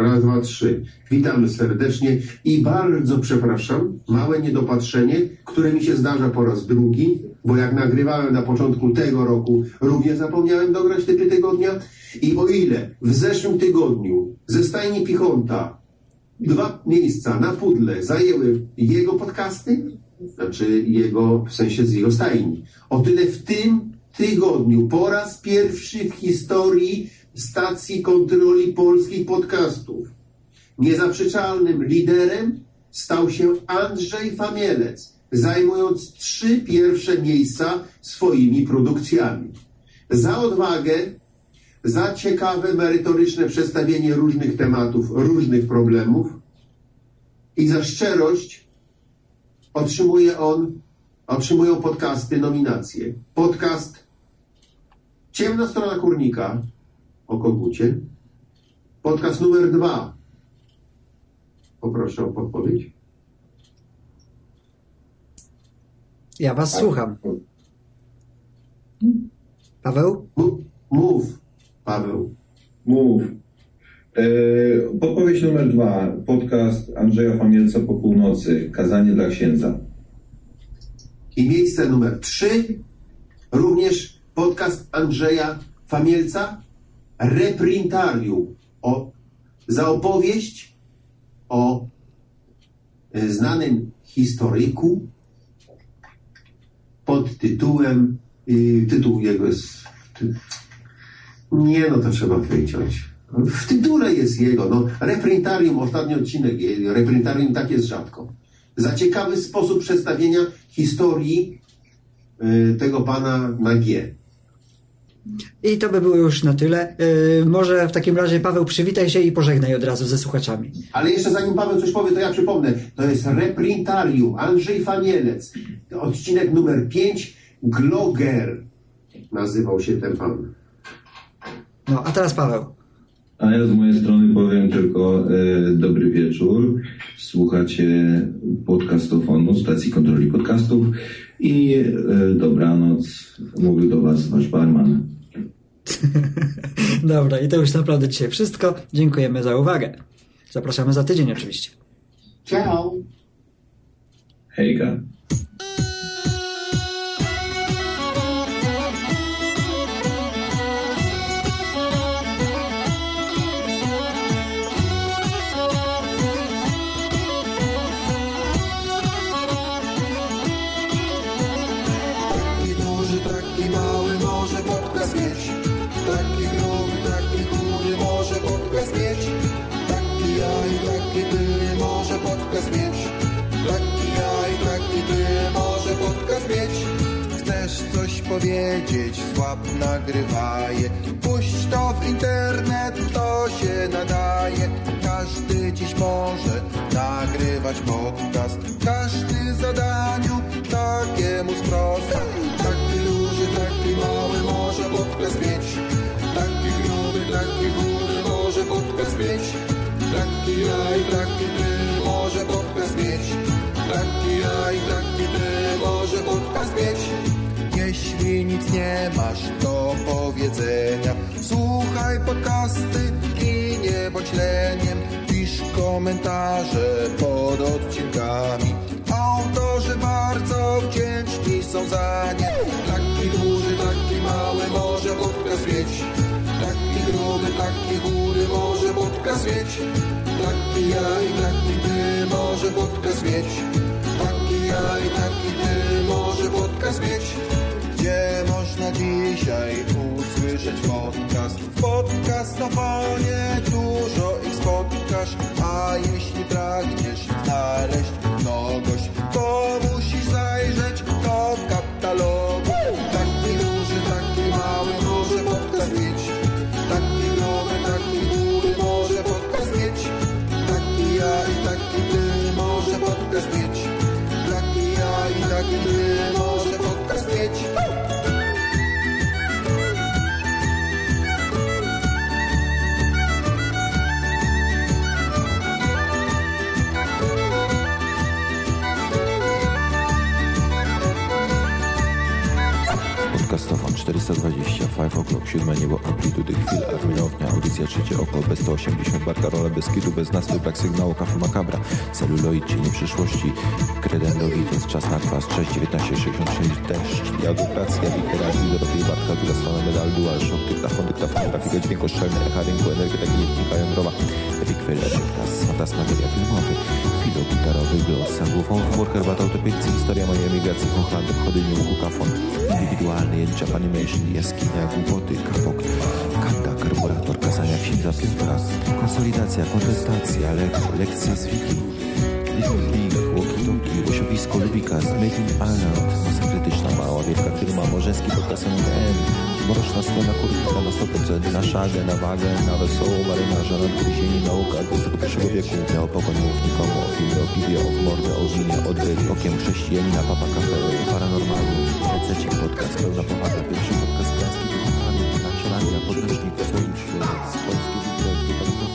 Raz, dwa, trzy. Witamy serdecznie i bardzo przepraszam, małe niedopatrzenie, które mi się zdarza po raz drugi, bo jak nagrywałem na początku tego roku, również zapomniałem dograć typy tygodnia. I o ile w zeszłym tygodniu ze stajni Pichonta dwa miejsca na pudle zajęły jego podcasty, znaczy jego, w sensie z jego stajni, o tyle w tym tygodniu po raz pierwszy w historii stacji kontroli polskich podcastów niezaprzeczalnym liderem stał się Andrzej Famielec, zajmując trzy pierwsze miejsca swoimi produkcjami. Za odwagę, za ciekawe, merytoryczne przedstawienie różnych tematów, różnych problemów i za szczerość otrzymuje on, otrzymują podcasty nominacje. Podcast Ciemna strona kurnika o kogucie. Podcast numer dwa. Poproszę o podpowiedź. Ja was słucham. Paweł? Mów, mów Paweł. Mów. E, podpowiedź numer dwa. Podcast Andrzeja Famielca po północy. Kazanie dla księdza. I miejsce numer trzy. Również podcast Andrzeja Famielca. Reprintarium. O, za opowieść o e, znanym historyku pod tytułem, y, tytuł jego jest, nie no to trzeba wyciąć. W tytule jest jego, no reprintarium, ostatni odcinek, je- reprintarium tak jest rzadko. Za ciekawy sposób przedstawienia historii tego pana na G. I to by było już na tyle. Yy, może w takim razie Paweł przywitaj się i pożegnaj od razu ze słuchaczami. Ale jeszcze zanim Paweł coś powie, to ja przypomnę. To jest Reprintarium, Andrzej Famielec. Odcinek numer 5, Gloger. Nazywał się ten pan. No, a teraz Paweł. A ja z mojej strony powiem tylko e, dobry wieczór. Słuchacie podcastofonu, stacji kontroli podcastów i e, dobranoc. Mówił do Was Wasz barman. Dobra, i to już naprawdę dzisiaj wszystko. Dziękujemy za uwagę. Zapraszamy za tydzień oczywiście. Ciao! Hejka. Powiedzieć, złap nagrywaje. Puść to w internet, to się nadaje. Każdy dziś może nagrywać podcast. Każdy zadaniu takiemu sprosta. Taki duży, taki mały może podcast mieć. Taki gruby, taki chudy może podcast mieć. Taki ja i taki ty może podcast mieć. Taki ja i taki ty może podcast mieć. Jeśli nic nie masz do powiedzenia, słuchaj podcasty i nie bądź leniem. Pisz komentarze pod odcinkami. Autorzy bardzo wdzięczni są za nie. Taki duży, taki mały może podcast mieć. Taki gruby, taki chudy może podcast mieć. Taki ja i taki ty może podcast mieć. Taki ja i taki ty W podcastofonie dużo 2020. 5 o'clock, siódme niebo, amplitudy chwil, adminownia, audycja trzecie oko, bez 180, barkarola, bez kitu, bez nazwy, brak sygnału, kafe makabra, celuloid, cienie przyszłości, kredendowi, jest czas na kwas, 6, 19, 66, deszcz, jadokracja, wikera, widerowej, barka, druga strona medal, dual, shock, dyktafon, dyktafon, grafika dźwiękoszczelna, echa rynku, energetyka, gniewnika jądrowa, epikwyl, efektas, fantasmageria filmowy, filo gitarowy, głos, głową, humor, herbata, autopilcy, historia mojej emigracji, Hochlandek, chody, łuku, kafon, indywidualny, jęcia, animation, jaskinia, głupoty, kapok, kanda, karburator, kazania, księdza, piętra, konsolidacja, kontestacja, lek, lekcje z wiki, Link, walkie-talkie, łosiowisko, Lubikas, Made in Ireland, masa krytyczna, mała, wielka firma, Morzeski, podcast MGM, mroczna strona kurtyka na 100%, na szagę, na wagę, na wesołą marynarza, na gryzieni, nauka XXI wieku, miał pokoń mów nikomu, o filmie, o piwie, o mordę, o winie, odwyk, okiem chrześcijanina, papa kafe, paranormalny, rececik, podcast, pełna powaga, pierwszy naczelania, podręcznik, sojusz, z polskiej biblioteki,